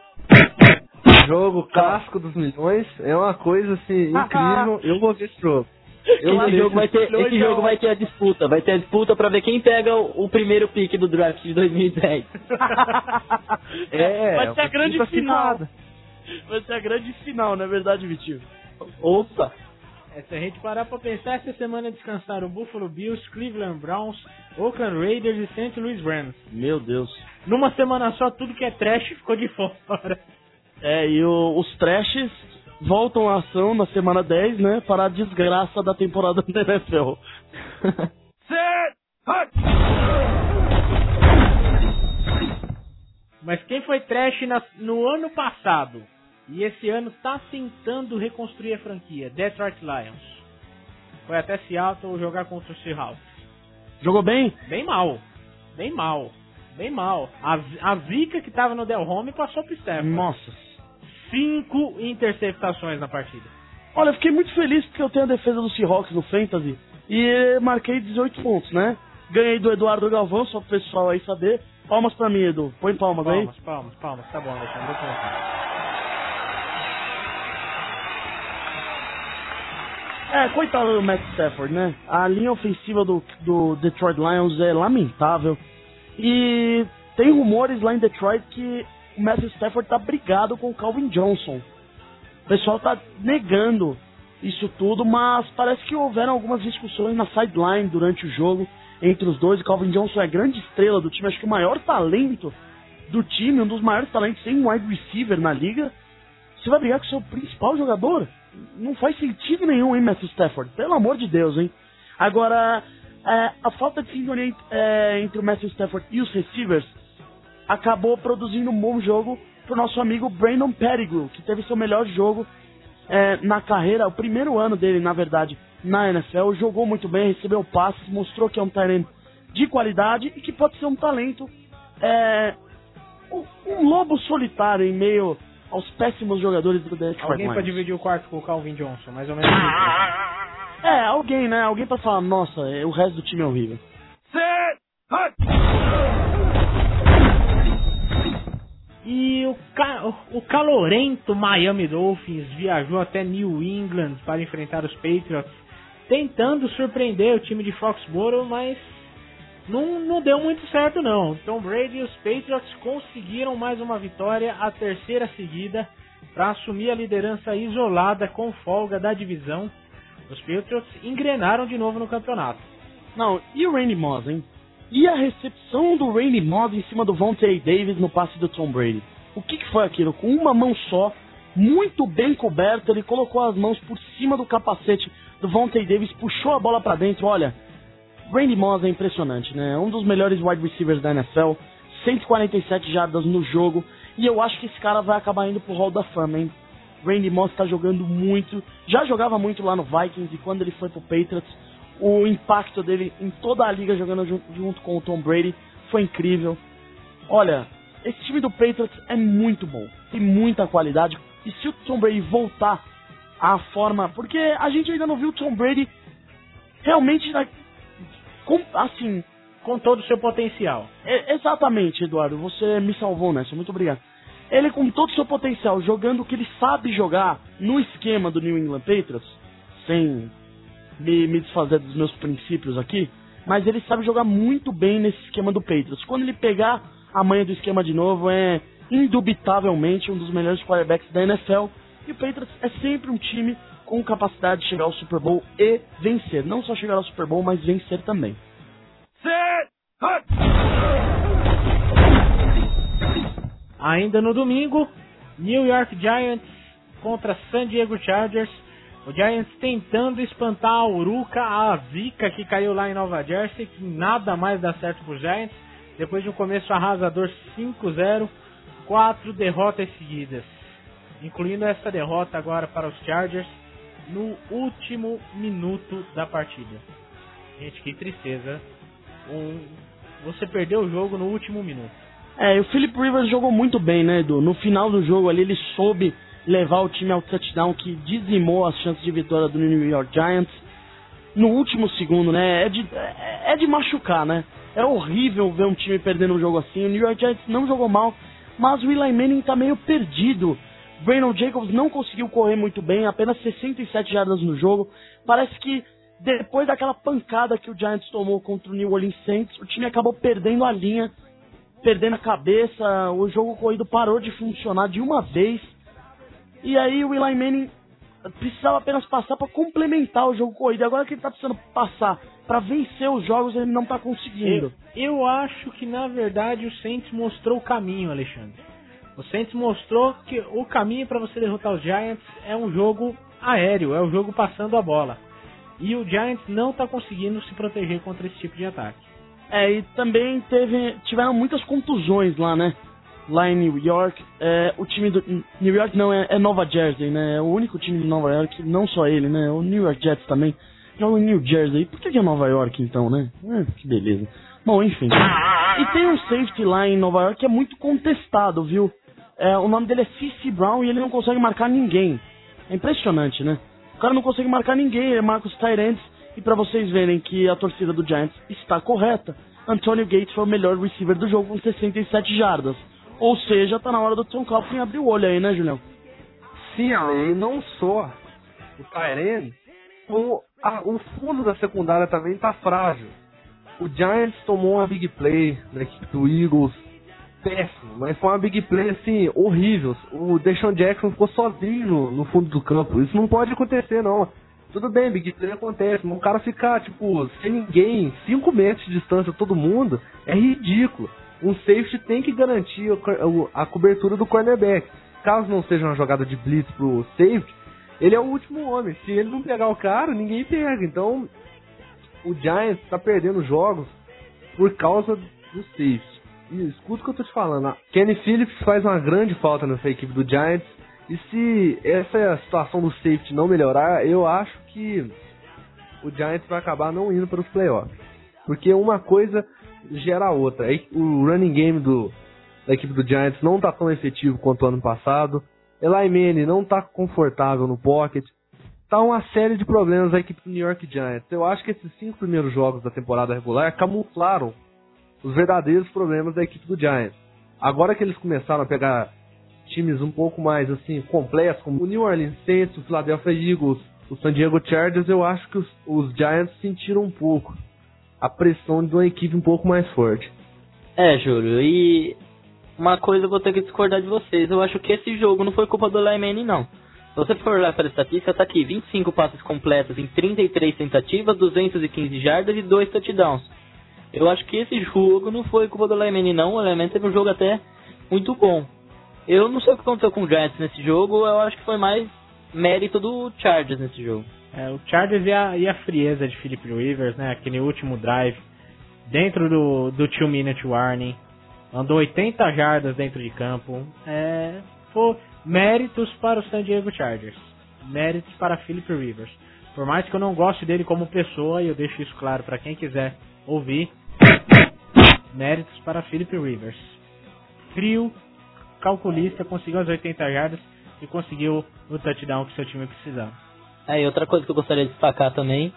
S3: Jogo clássico dos milhões. É uma coisa assim incrível. Eu vou ver esse jogo.
S4: Eu esse jogo, vai ter, esse jogo vai ter a disputa. Vai ter a disputa pra ver quem pega o, o primeiro pique do draft de 2010.
S2: é, vai ser a grande final. Vai ser a grande final, não é verdade, Vitinho?
S4: Opa!
S1: É, se a gente parar pra pensar, essa semana descansaram Buffalo Bills, Cleveland Browns, Oakland Raiders e St. Louis Rams.
S2: Meu Deus.
S1: Numa semana só, tudo que é trash ficou de fora.
S2: É, e o, os trashes voltam à ação na semana 10, né? Para a desgraça da temporada da NFL.
S1: Mas quem foi trash na, no ano passado e esse ano está tentando reconstruir a franquia, Detroit Lions. Foi até Seattle jogar contra o Seahawks.
S2: Jogou bem?
S1: Bem mal. Bem mal. Bem mal. A, a Zica que estava no Del Home passou pro Stephen.
S2: Nossa.
S1: Cinco interceptações na partida.
S2: Olha, eu fiquei muito feliz porque eu tenho a defesa do Seahawks no Fantasy e marquei 18 pontos, né? Ganhei do Eduardo Galvão, só pro pessoal aí saber. Palmas pra mim, Edu. Põe palmas,
S1: palmas
S2: aí.
S1: Palmas, palmas, palmas. Tá bom, Alexandre.
S2: É, coitado do Matt Stafford, né? A linha ofensiva do, do Detroit Lions é lamentável. E tem rumores lá em Detroit que o Matthew Stafford tá brigado com o Calvin Johnson. O pessoal tá negando isso tudo, mas parece que houveram algumas discussões na sideline durante o jogo entre os dois. O Calvin Johnson é a grande estrela do time, acho que o maior talento do time, um dos maiores talentos sem wide receiver na liga. Você vai brigar com o seu principal jogador? Não faz sentido nenhum, hein, Matthew Stafford? Pelo amor de Deus, hein? Agora, é, a falta de sintonia é, entre o Matthew Stafford e os receivers acabou produzindo um bom jogo pro nosso amigo Brandon Pettigrew, que teve seu melhor jogo é, na carreira, o primeiro ano dele, na verdade, na NFL, jogou muito bem, recebeu passes, mostrou que é um talento de qualidade e que pode ser um talento, é, um, um lobo solitário em meio aos péssimos jogadores do Detroit
S1: Alguém pra dividir o quarto com o Calvin Johnson, mais ou menos isso.
S2: É, alguém, né? Alguém pra falar, nossa, o resto do time é horrível.
S1: E o, ca o calorento Miami Dolphins viajou até New England para enfrentar os Patriots, tentando surpreender o time de Foxborough, mas não, não deu muito certo não. Tom Brady e os Patriots conseguiram mais uma vitória, a terceira seguida, para assumir a liderança isolada com folga da divisão. Os Patriots engrenaram de novo no campeonato.
S2: Não, e o Randy Moss, hein? E a recepção do Randy Moss em cima do Vontae Davis no passe do Tom Brady? O que, que foi aquilo? Com uma mão só, muito bem coberto, ele colocou as mãos por cima do capacete do Vontae Davis, puxou a bola para dentro. Olha, Randy Moss é impressionante, né? Um dos melhores wide receivers da NFL, 147 jardas no jogo, e eu acho que esse cara vai acabar indo pro Hall da Fama, hein? Randy Moss tá jogando muito, já jogava muito lá no Vikings e quando ele foi pro Patriots, o impacto dele em toda a liga jogando junto, com o Tom Brady foi incrível. Olha, esse time do Patriots é muito bom, tem muita qualidade. E se o Tom Brady voltar à forma. Porque a gente ainda não viu o Tom Brady realmente. na- com- assim.
S1: Com todo o seu potencial.
S2: é- exatamente, Eduardo, você me salvou nessa, muito obrigado. Ele, com todo o seu potencial, jogando o que ele sabe jogar no esquema do New England Patriots, sem me, me desfazer dos meus princípios aqui, mas ele sabe jogar muito bem nesse esquema do Patriots. Quando ele pegar a manha do esquema de novo, é indubitavelmente um dos melhores quarterbacks da NFL. E o Patriots é sempre um time com capacidade de chegar ao Super Bowl e vencer. Não só chegar ao Super Bowl, mas vencer também.
S1: Ainda no domingo, New York Giants contra San Diego Chargers. O Giants tentando espantar a Uruca, a zica que caiu lá em Nova Jersey, que nada mais dá certo pro Giants. Depois de um começo arrasador 5-0, quatro derrotas seguidas, incluindo essa derrota agora para os Chargers no último minuto da partida. Gente, que tristeza. Um- Você perdeu o jogo no último minuto.
S2: É, o Philip Rivers jogou muito bem, né, Edu? No final do jogo ali, ele soube levar o time ao touchdown que dizimou as chances de vitória do New York Giants. No último segundo, né? É de, é, de machucar, né? É horrível ver um time perdendo um jogo assim. O New York Giants não jogou mal, mas o Eli Manning tá meio perdido. Brandon Jacobs não conseguiu correr muito bem, apenas 67 jardas no jogo. Parece que depois daquela pancada que o Giants tomou contra o New Orleans Saints, o time acabou perdendo a linha perdendo a cabeça, o jogo corrido parou de funcionar de uma vez. E aí o Eli Manning precisava apenas passar para complementar o jogo corrido. Agora que ele tá precisando passar para vencer os jogos, ele não tá conseguindo.
S1: Eu, eu acho que na verdade o Saints mostrou o caminho, Alexandre. O Saints mostrou que o caminho para você derrotar os Giants é um jogo aéreo, é o jogo passando a bola. E o Giants não está conseguindo se proteger contra esse tipo de ataque.
S2: É, e também teve, tiveram muitas contusões lá, né? Lá em New York. É, o time do. New York não, é, é Nova Jersey, né? É o único time de Nova York, não só ele, né? O New York Jets também. Joga em New Jersey. Por que é Nova York então, né? É, que beleza. Bom, enfim. E tem um safety lá em Nova York que é muito contestado, viu? É, o nome dele é C.C. Brown e ele não consegue marcar ninguém. É impressionante, né? O cara não consegue marcar ninguém, ele marca os Tyrants. E pra vocês verem que a torcida do Giants está correta, Antonio Gates foi o melhor receiver do jogo com 67 jardas. Ou seja, tá na hora do Tom Coughlin abrir o olho aí, né, Julião?
S3: Sim, e não só o Tyrene, como a- o fundo da secundária também tá frágil. O Giants tomou uma big play da equipe do Eagles péssimo, mas foi uma big play assim, horrível. O Deshaun Jackson ficou sozinho no, no fundo do campo. Isso não pode acontecer, não. Tudo bem, big play acontece, mas o cara ficar, tipo, sem ninguém, 5 metros de distância todo mundo, é ridículo. Um safety tem que garantir a cobertura do cornerback. Caso não seja uma jogada de blitz pro safety, ele é o último homem. Se ele não pegar o cara, ninguém pega. Então, o Giants está perdendo jogos por causa do safety. E escuta o que eu tô te falando. Kenny Phillips faz uma grande falta nessa equipe do Giants. E se essa situação do safety não melhorar, eu acho que o Giants vai acabar não indo para os playoffs. Porque uma coisa gera a outra. O running game do, da equipe do Giants não está tão efetivo quanto o ano passado. Eli Manning não está confortável no pocket. Tá uma série de problemas da equipe do New York Giants. Eu acho que esses cinco primeiros jogos da temporada regular camuflaram os verdadeiros problemas da equipe do Giants. Agora que eles começaram a pegar times um pouco mais assim completos, como o New Orleans Saints, o Philadelphia Eagles, o San Diego Chargers, eu acho que os, os Giants sentiram um pouco a pressão de uma equipe um pouco mais forte.
S4: É, Júlio, e uma coisa eu vou ter que discordar de vocês. Eu acho que esse jogo não foi culpa do Lyman, não. Se você for olhar para a estatística, tá aqui 25 passes completos em 33 tentativas, 215 jardas e 2 touchdowns. Eu acho que esse jogo não foi culpa do Lemene, não. O Lemene teve um jogo até muito bom. Eu não sei o que aconteceu com o Giants nesse jogo. Eu acho que foi mais mérito do Chargers nesse jogo.
S1: É, o Chargers e a, e a frieza de Philip Rivers, né? Aquele último drive dentro do, do two minute warning. Andou 80 jardas dentro de campo. É, foi méritos para o San Diego Chargers. Méritos para Philip Rivers. Por mais que eu não goste dele como pessoa, e eu deixo isso claro para quem quiser ouvir, Méritos para Philip Rivers. Frio, calculista, conseguiu as 80 jardas e conseguiu o touchdown que seu time precisava.
S4: É, e outra coisa que eu gostaria de destacar também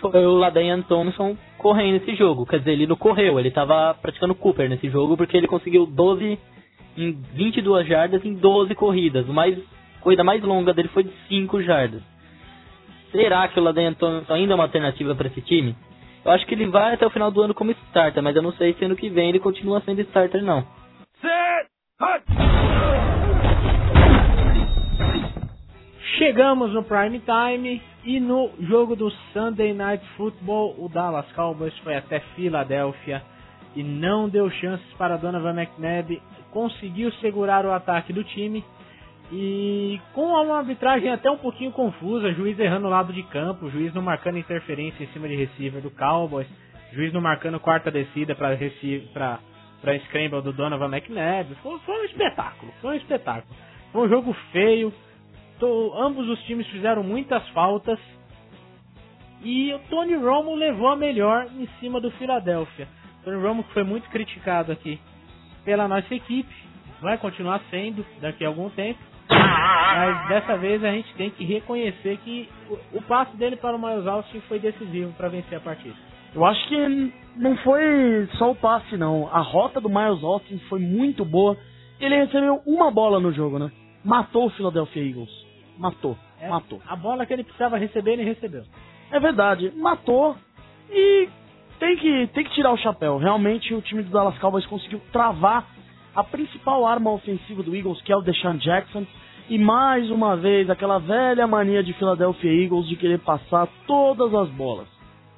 S4: foi o Ladainian Thompson correndo nesse jogo. Quer dizer, ele não correu, ele estava praticando Cooper nesse jogo porque ele conseguiu 12 em 22 jardas em 12 corridas. A corrida mais longa dele foi de 5 jardas. Será que o Ladainian Thompson ainda é uma alternativa para esse time? Eu acho que ele vai até o final do ano como starter, mas eu não sei se ano que vem ele continua sendo starter não.
S1: Chegamos no prime time e no jogo do Sunday Night Football, o Dallas Cowboys foi até Filadélfia e não deu chances para Donovan McNabb, conseguiu segurar o ataque do time e com uma arbitragem até um pouquinho confusa, juiz errando o lado de campo, juiz não marcando interferência em cima de receiver do Cowboys, juiz não marcando quarta descida para para scramble do Donovan McNabb. Foi, foi, um espetáculo, foi um espetáculo. Foi um jogo feio. Tô, ambos os times fizeram muitas faltas. E o Tony Romo levou a melhor em cima do Philadelphia. Tony Romo foi muito criticado aqui pela nossa equipe, vai continuar sendo daqui a algum tempo. Mas dessa vez a gente tem que reconhecer que o, o passe dele para o Miles Austin foi decisivo para vencer a partida.
S2: Eu acho que não foi só o passe, não. A rota do Miles Austin foi muito boa. Ele recebeu uma bola no jogo, né? Matou o Philadelphia Eagles. Matou, é, matou.
S1: A bola que ele precisava receber, ele recebeu.
S2: É verdade, matou e tem que, tem que tirar o chapéu. Realmente o time do Dallas Cowboys conseguiu travar a principal arma ofensiva do Eagles, que é o Deshaun Jackson. E mais uma vez, aquela velha mania de Philadelphia Eagles de querer passar todas as bolas.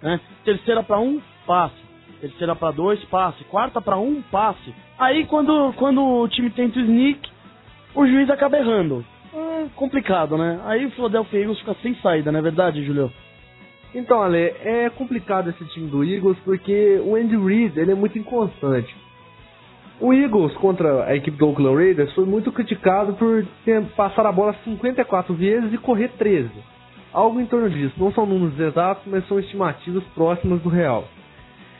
S2: Né? Terceira para um, passe. Terceira para dois, passe. Quarta para um, passe. Aí quando, quando o time tenta o sneak, o juiz acaba errando. É complicado, né? Aí o Philadelphia Eagles fica sem saída, não é verdade, Julio?
S3: Então, Ale, é complicado esse time do Eagles porque o Andy Reid ele é muito inconstante. O Eagles contra a equipe do Oakland Raiders foi muito criticado por ter, passar a bola 54 vezes e correr 13. Algo em torno disso. Não são números exatos, mas são estimativas próximas do real.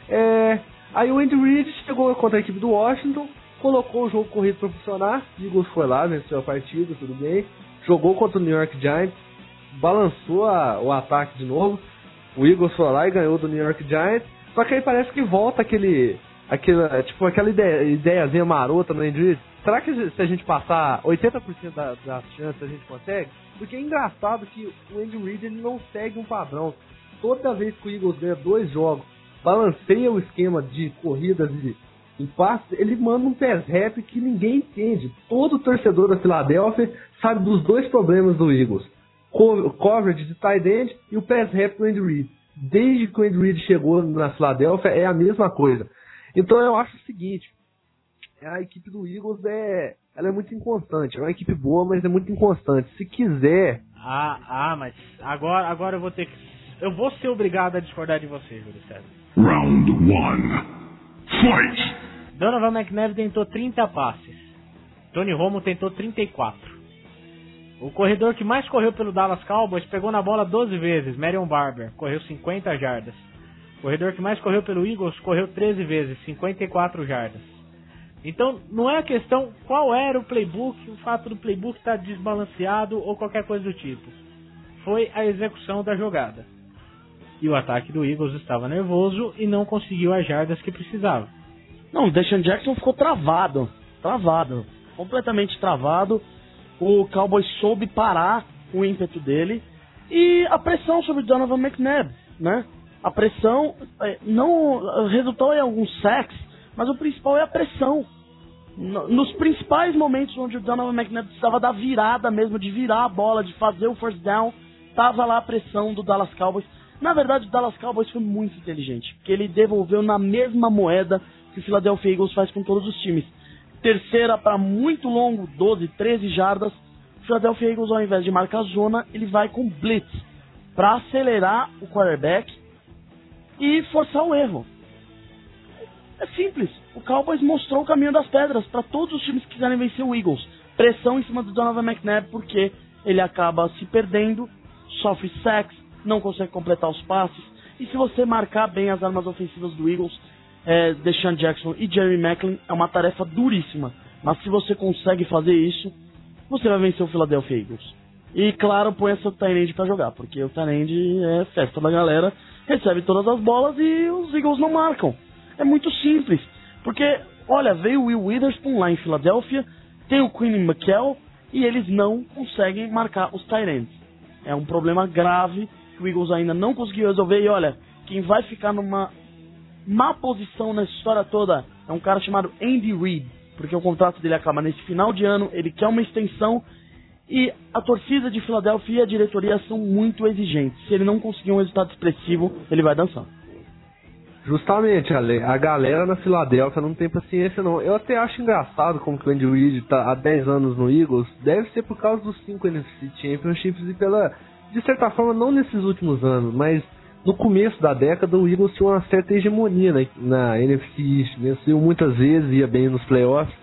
S3: É, aí o Andy Reid chegou contra a equipe do Washington, colocou o jogo corrido para funcionar. Eagles foi lá, venceu a partida, tudo bem. Jogou contra o New York Giants, balançou a, o ataque de novo. O Eagles foi lá e ganhou do New York Giants. Só que aí parece que volta aquele aquela, tipo, aquela ideia, ideiazinha marota no Andy Será que se a gente passar 80% da, das chances a gente consegue? Porque é engraçado que o Andy Reid ele não segue um padrão. Toda vez que o Eagles ganha dois jogos, balanceia o esquema de corridas e em passes, ele manda um pass rap que ninguém entende. Todo torcedor da Filadélfia sabe dos dois problemas do Eagles. Co coverage de tight end e o pass rap do Andy Reid. Desde que o Andy Reid chegou na Filadélfia é a mesma coisa. Então eu acho o seguinte, a equipe do Eagles é, ela é muito inconstante. É uma equipe boa, mas é muito inconstante. Se quiser...
S1: Ah, ah, mas agora, agora eu vou ter que... Eu vou ser obrigado a discordar de você, Júlio César.
S6: Round 1. Fight!
S1: Donovan McNabb tentou 30 passes. Tony Romo tentou 34. O corredor que mais correu pelo Dallas Cowboys pegou na bola 12 vezes, Marion Barber, correu 50 jardas. O corredor que mais correu pelo Eagles correu 13 vezes, 54 jardas. Então, não é a questão qual era o playbook, o fato do playbook estar desbalanceado ou qualquer coisa do tipo. Foi a execução da jogada. E o ataque do Eagles estava nervoso e não conseguiu as jardas que precisava.
S2: Não, o Deshaun Jackson ficou travado. Travado. Completamente travado. O Cowboys soube parar o ímpeto dele. E a pressão sobre Donovan McNabb, né? A pressão é, não resultou em alguns sacks, mas o principal é a pressão. Nos principais momentos onde o Donovan McNabb precisava da virada mesmo, de virar a bola, de fazer o first down, tava lá a pressão do Dallas Cowboys. Na verdade, o Dallas Cowboys foi muito inteligente, porque ele devolveu na mesma moeda que o Philadelphia Eagles faz com todos os times. Terceira para muito longo, 12, 13 jardas. O Philadelphia Eagles, ao invés de marcar zona, ele vai com blitz para acelerar o quarterback e forçar o erro. É simples. O Cowboys mostrou o caminho das pedras para todos os times que quiserem vencer o Eagles. Pressão em cima do Donovan McNabb porque ele acaba se perdendo, sofre sacks, não consegue completar os passes. E se você marcar bem as armas ofensivas do Eagles, é, Deshaun Jackson e Jerry Macklin, é uma tarefa duríssima. Mas se você consegue fazer isso, você vai vencer o Philadelphia Eagles. E claro, põe essa Tyrande para jogar, porque o Tyrande é festa da galera, recebe todas as bolas e os Eagles não marcam. É muito simples. Porque, olha, veio o Will Witherspoon lá em Filadélfia, tem o Quinn McKell e eles não conseguem marcar os Tyrands. É um problema grave que o Eagles ainda não conseguiu resolver. E olha, quem vai ficar numa má posição nessa história toda é um cara chamado Andy Reid, porque o contrato dele acaba nesse final de ano, ele quer uma extensão e a torcida de Filadélfia e a diretoria são muito exigentes. Se ele não conseguir um resultado expressivo, ele vai dançar.
S3: Justamente, Ale, a galera na Filadélfia não tem paciência não. Eu até acho engraçado como que o Andy Reid tá há 10 anos no Eagles. Deve ser por causa dos 5 NFC Championships e pela de certa forma, não nesses últimos anos, mas no começo da década, o Eagles tinha uma certa hegemonia na, na NFC East. Venceu muitas vezes, ia bem nos playoffs.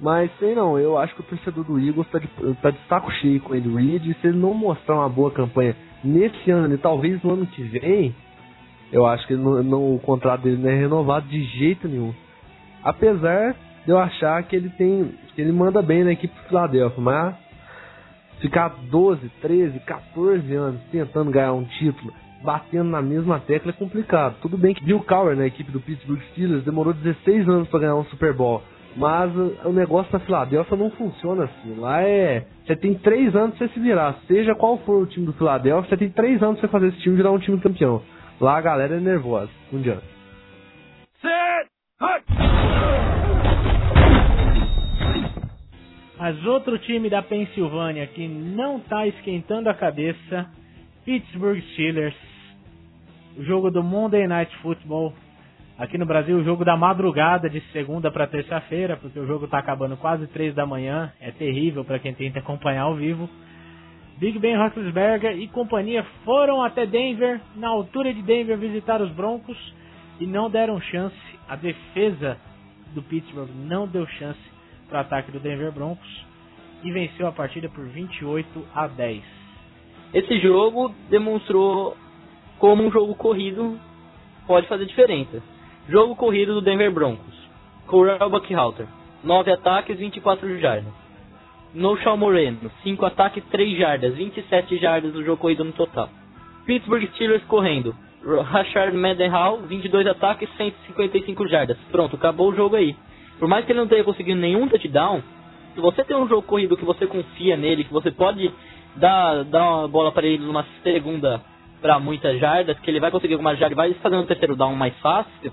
S3: Mas sei não, eu acho que o torcedor do Eagles está de, tá de saco cheio com o Reid. E se ele não mostrar uma boa campanha nesse ano e talvez no ano que vem, eu acho que não, não, o contrato dele não é renovado de jeito nenhum. Apesar de eu achar que ele tem. que ele manda bem na equipe do Philadelphia, mas Ficar 12, 13, 14 anos tentando ganhar um título, batendo na mesma tecla é complicado. Tudo bem que Bill Cowher, na equipe do Pittsburgh Steelers, demorou 16 anos para ganhar um Super Bowl. Mas o negócio na Filadélfia não funciona assim. Lá é. Você tem três anos pra você se virar. Seja qual for o time do Filadélfia, você tem três anos pra fazer esse time virar um time campeão. Lá a galera é nervosa. Um dia.
S6: Set!
S1: Mas outro time da Pensilvânia que não está esquentando a cabeça, Pittsburgh Steelers. O jogo do Monday Night Football. Aqui no Brasil, o jogo da madrugada de segunda para terça-feira, porque o jogo está acabando quase três da manhã. É terrível para quem tenta acompanhar ao vivo. Big Ben Roethlisberger e companhia foram até Denver, na altura de Denver, visitar os Broncos e não deram chance. A defesa do Pittsburgh não deu chance para o ataque do Denver Broncos e venceu a partida por 28 a 10.
S4: Esse jogo demonstrou como um jogo corrido pode fazer diferença. Jogo corrido do Denver Broncos. Corral Buckhalter, 9 ataques, 24 jardas. No Shaw Moreno, 5 ataques, 3 jardas, 27 jardas do jogo corrido no total. Pittsburgh Steelers correndo. Rashard Mendenhall, 22 ataques, 155 jardas. Pronto, acabou o jogo aí. Por mais que ele não tenha conseguido nenhum touchdown, se você tem um jogo corrido que você confia nele, que você pode dar, dar uma bola para ele numa segunda para muitas jardas, que ele vai conseguir algumas jardas vai fazer um terceiro down mais fácil,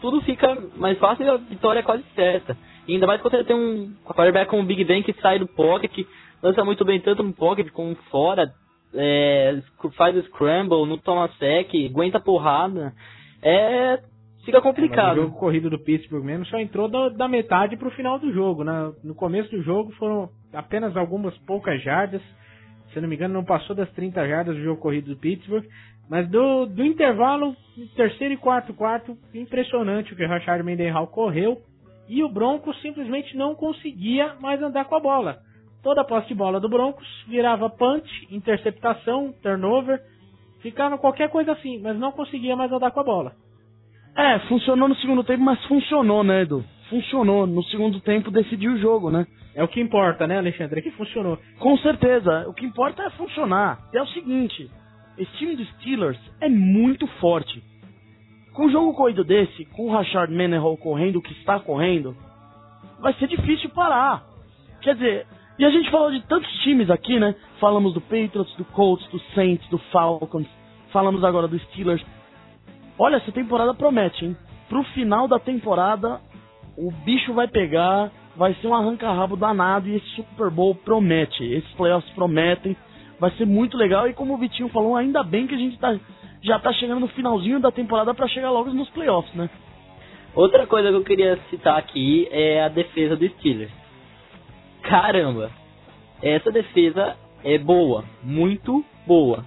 S4: tudo fica mais fácil e a vitória é quase certa. E ainda mais quando você tem um quarterback como o Big Ben que sai do pocket, lança muito bem tanto no pocket como fora, é, faz o scramble, não toma sec, aguenta porrada. É. Fica complicado.
S1: É, o jogo corrido do Pittsburgh mesmo só entrou da, da metade pro final do jogo. Né? No começo do jogo foram apenas algumas poucas jardas. Se não me engano, não passou das 30 jardas do jogo corrido do Pittsburgh. Mas do, do intervalo, terceiro e quarto quarto, impressionante o que o Rashard Mendenhall correu. E o Broncos simplesmente não conseguia mais andar com a bola. Toda a posse de bola do Broncos virava punch, interceptação, turnover, ficava qualquer coisa assim, mas não conseguia mais andar com a bola.
S2: É, funcionou no segundo tempo, mas funcionou, né, Edu? Funcionou. No segundo tempo decidiu o jogo, né?
S1: É o que importa, né, Alexandre? É que funcionou.
S2: Com certeza. O que importa é funcionar. é o seguinte: esse time dos Steelers é muito forte. Com um jogo corrido desse, com o Rashard Mendenhall correndo o que está correndo, vai ser difícil parar. Quer dizer, e a gente falou de tantos times aqui, né? Falamos do Patriots, do Colts, do Saints, do Falcons, falamos agora do Steelers. Olha, essa temporada promete, hein? Pro final da temporada, o bicho vai pegar, vai ser um arranca-rabo danado e esse Super Bowl promete. Esses playoffs prometem, vai ser muito legal e como o Vitinho falou, ainda bem que a gente tá, já tá chegando no finalzinho da temporada para chegar logo nos playoffs, né?
S4: Outra coisa que eu queria citar aqui é a defesa do Steelers. Caramba, essa defesa é boa, muito boa.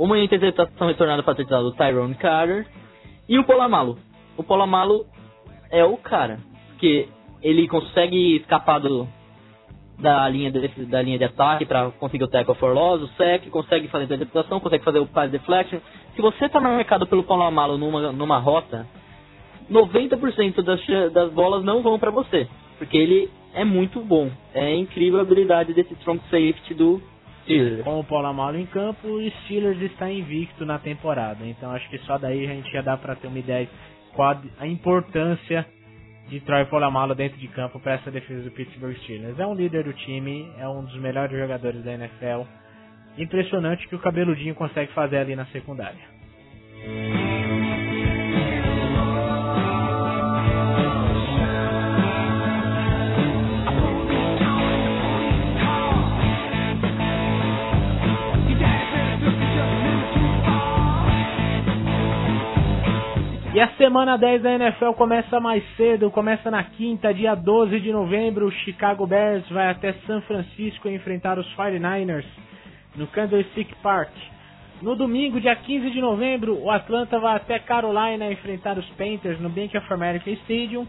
S4: Uma interceptação retornada para touchdown do Tyrone Carter e o Polamalo. O Polamalo é o cara, porque ele consegue escapar do, da linha de, da linha de ataque para conseguir o tackle for loss, o sec, consegue fazer a interceptação, consegue fazer o pass deflection. Se você está marcado pelo Polamalo numa, numa rota, 90% das, das bolas não vão para você, porque ele é muito bom. É incrível a habilidade desse strong safety do Steelers.
S1: Com o Polamalo em campo, o Steelers está invicto na temporada. Então acho que só daí a gente já dá para ter uma ideia qual a importância de Troy Polamalo dentro de campo para essa defesa do Pittsburgh Steelers. É um líder do time, é um dos melhores jogadores da NFL. Impressionante que o cabeludinho consegue fazer ali na secundária. E a semana 10 da NFL começa mais cedo, começa na quinta, dia 12 de novembro. O Chicago Bears vai até São Francisco enfrentar os 49ers no Candlestick Park. No domingo, dia 15 de novembro, o Atlanta vai até Carolina enfrentar os Panthers no Bank of America Stadium.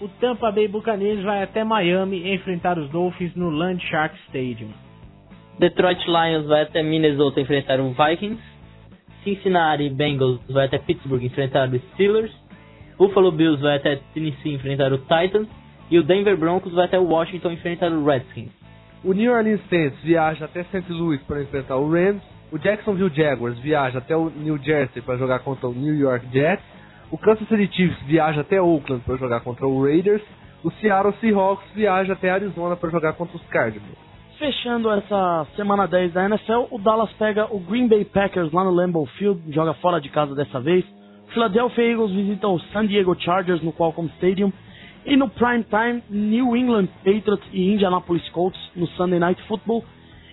S1: O Tampa Bay Buccaneers vai até Miami enfrentar os Dolphins no Land Shark Stadium.
S4: Detroit Lions vai até Minnesota enfrentar os Vikings. Cincinnati Bengals vai até Pittsburgh enfrentar os Steelers. Buffalo Bills vai até Tennessee enfrentar o Titans. E o Denver Broncos vai até Washington enfrentar o Redskins.
S3: O New Orleans Saints viaja até St. Louis para enfrentar o Rams. O Jacksonville Jaguars viaja até o New Jersey para jogar contra o New York Jets. O Kansas City Chiefs viaja até Oakland para jogar contra o Raiders. O Seattle Seahawks viaja até Arizona para jogar contra os Cardinals.
S2: Fechando essa semana 10 da NFL, o Dallas pega o Green Bay Packers lá no Lambeau Field, joga fora de casa dessa vez. Philadelphia Eagles visita o San Diego Chargers no Qualcomm Stadium. E no prime time, New England Patriots e Indianapolis Colts no Sunday Night Football.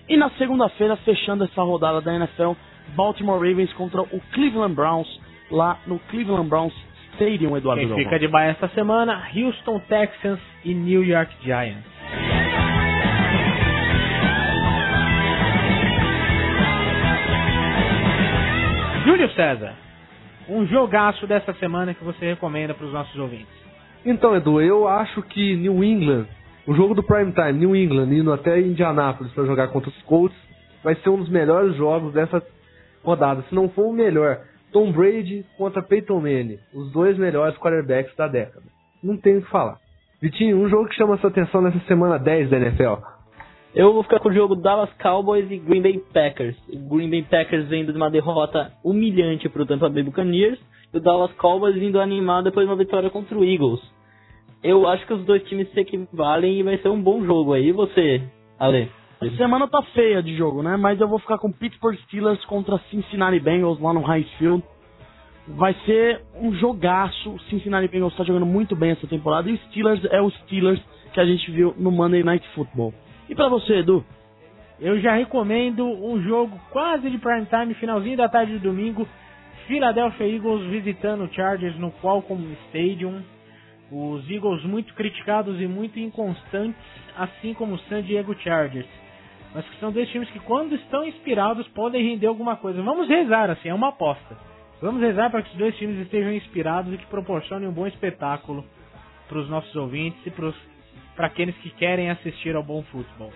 S2: E na segunda-feira, fechando essa rodada da NFL, Baltimore Ravens contra o Cleveland Browns lá no Cleveland Browns Stadium, Eduardo
S1: Quem fica de baixo essa semana, Houston Texans e New York Giants. Júlio César, um jogaço dessa semana que você recomenda para os nossos ouvintes.
S3: Então, Edu, eu acho que New England, o jogo do Prime Time, New England indo até Indianápolis para jogar contra os Colts, vai ser um dos melhores jogos dessa rodada, se não for o melhor. Tom Brady contra Peyton Manning, os dois melhores quarterbacks da década. Não tem o que falar. Vitinho, um jogo que chama sua atenção nessa semana 10 da NFL.
S4: Eu vou ficar com o jogo Dallas Cowboys e Green Bay Packers. O Green Bay Packers vindo de uma derrota humilhante para o Tampa Bay Buccaneers e o Dallas Cowboys vindo animado depois de uma vitória contra o Eagles. Eu acho que os dois times se equivalem e vai ser um bom jogo aí. E você, Ale?
S2: A semana tá feia de jogo, né? Mas eu vou ficar com Pittsburgh Steelers contra Cincinnati Bengals lá no High Field. Vai ser um jogaço. O Cincinnati Bengals está jogando muito bem essa temporada. E o Steelers é o Steelers que a gente viu no Monday Night Football. E para você, Edu?
S1: Eu já recomendo um jogo quase de prime time, finalzinho da tarde de domingo. Philadelphia Eagles visitando o Chargers no Qualcomm Stadium. Os Eagles muito criticados e muito inconstantes, assim como o San Diego Chargers. Mas que são dois times que, quando estão inspirados, podem render alguma coisa. Vamos rezar, assim, é uma aposta. Vamos rezar para que os dois times estejam inspirados e que proporcionem um bom espetáculo para os nossos ouvintes e para aqueles que querem assistir ao bom futebol.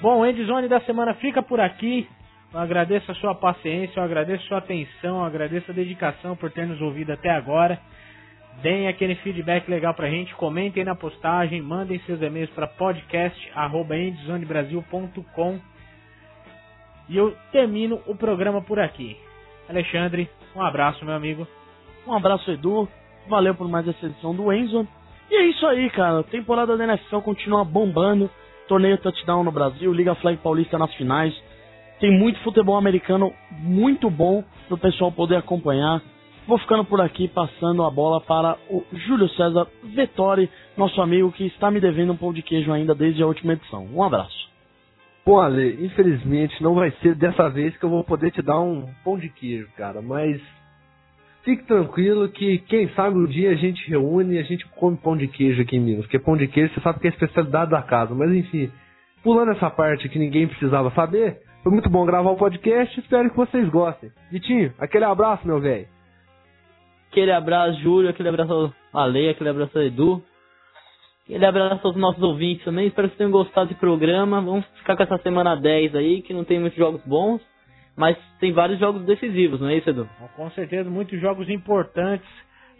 S1: Bom, o Endzone da semana fica por aqui. Eu agradeço a sua paciência, eu agradeço a sua atenção, eu agradeço a dedicação por ter nos ouvido até agora. Deem aquele feedback legal pra gente, comentem na postagem, mandem seus e-mails para podcast@endzonebrasil.com. E eu termino o programa por aqui. Alexandre, um abraço, meu amigo.
S2: Um abraço, Edu. Valeu por mais essa edição do Enzo. E é isso aí, cara. A temporada da NFL continua bombando torneio touchdown no Brasil, Liga Flag Paulista nas finais. Tem muito futebol americano muito bom para o pessoal poder acompanhar. Vou ficando por aqui, passando a bola para o Júlio César Vettori, nosso amigo que está me devendo um pão de queijo ainda desde a última edição. Um abraço.
S3: Bom, Ale, infelizmente não vai ser dessa vez que eu vou poder te dar um pão de queijo, cara, mas Fique tranquilo que quem sabe um dia a gente reúne e a gente come pão de queijo aqui em Minas. Porque pão de queijo você sabe que é a especialidade da casa. Mas enfim, pulando essa parte que ninguém precisava saber, foi muito bom gravar o podcast. Espero que vocês gostem. Vitinho, aquele abraço, meu velho.
S4: Aquele abraço, Júlio. Aquele abraço Ale, aquele abraço Edu. Aquele abraço aos nossos ouvintes também. Espero que vocês tenham gostado do programa. Vamos ficar com essa semana 10 aí, que não tem muitos jogos bons mas tem vários jogos decisivos, não é isso, Edu?
S1: Com certeza, muitos jogos importantes.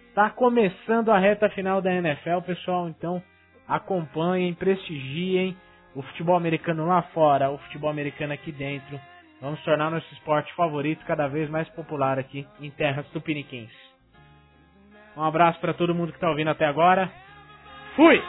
S1: Está começando a reta final da NFL, pessoal, então acompanhem, prestigiem o futebol americano lá fora, o futebol americano aqui dentro. Vamos tornar nosso esporte favorito cada vez mais popular aqui em terras tupiniquins. Um abraço para todo mundo que está ouvindo até agora. Fui!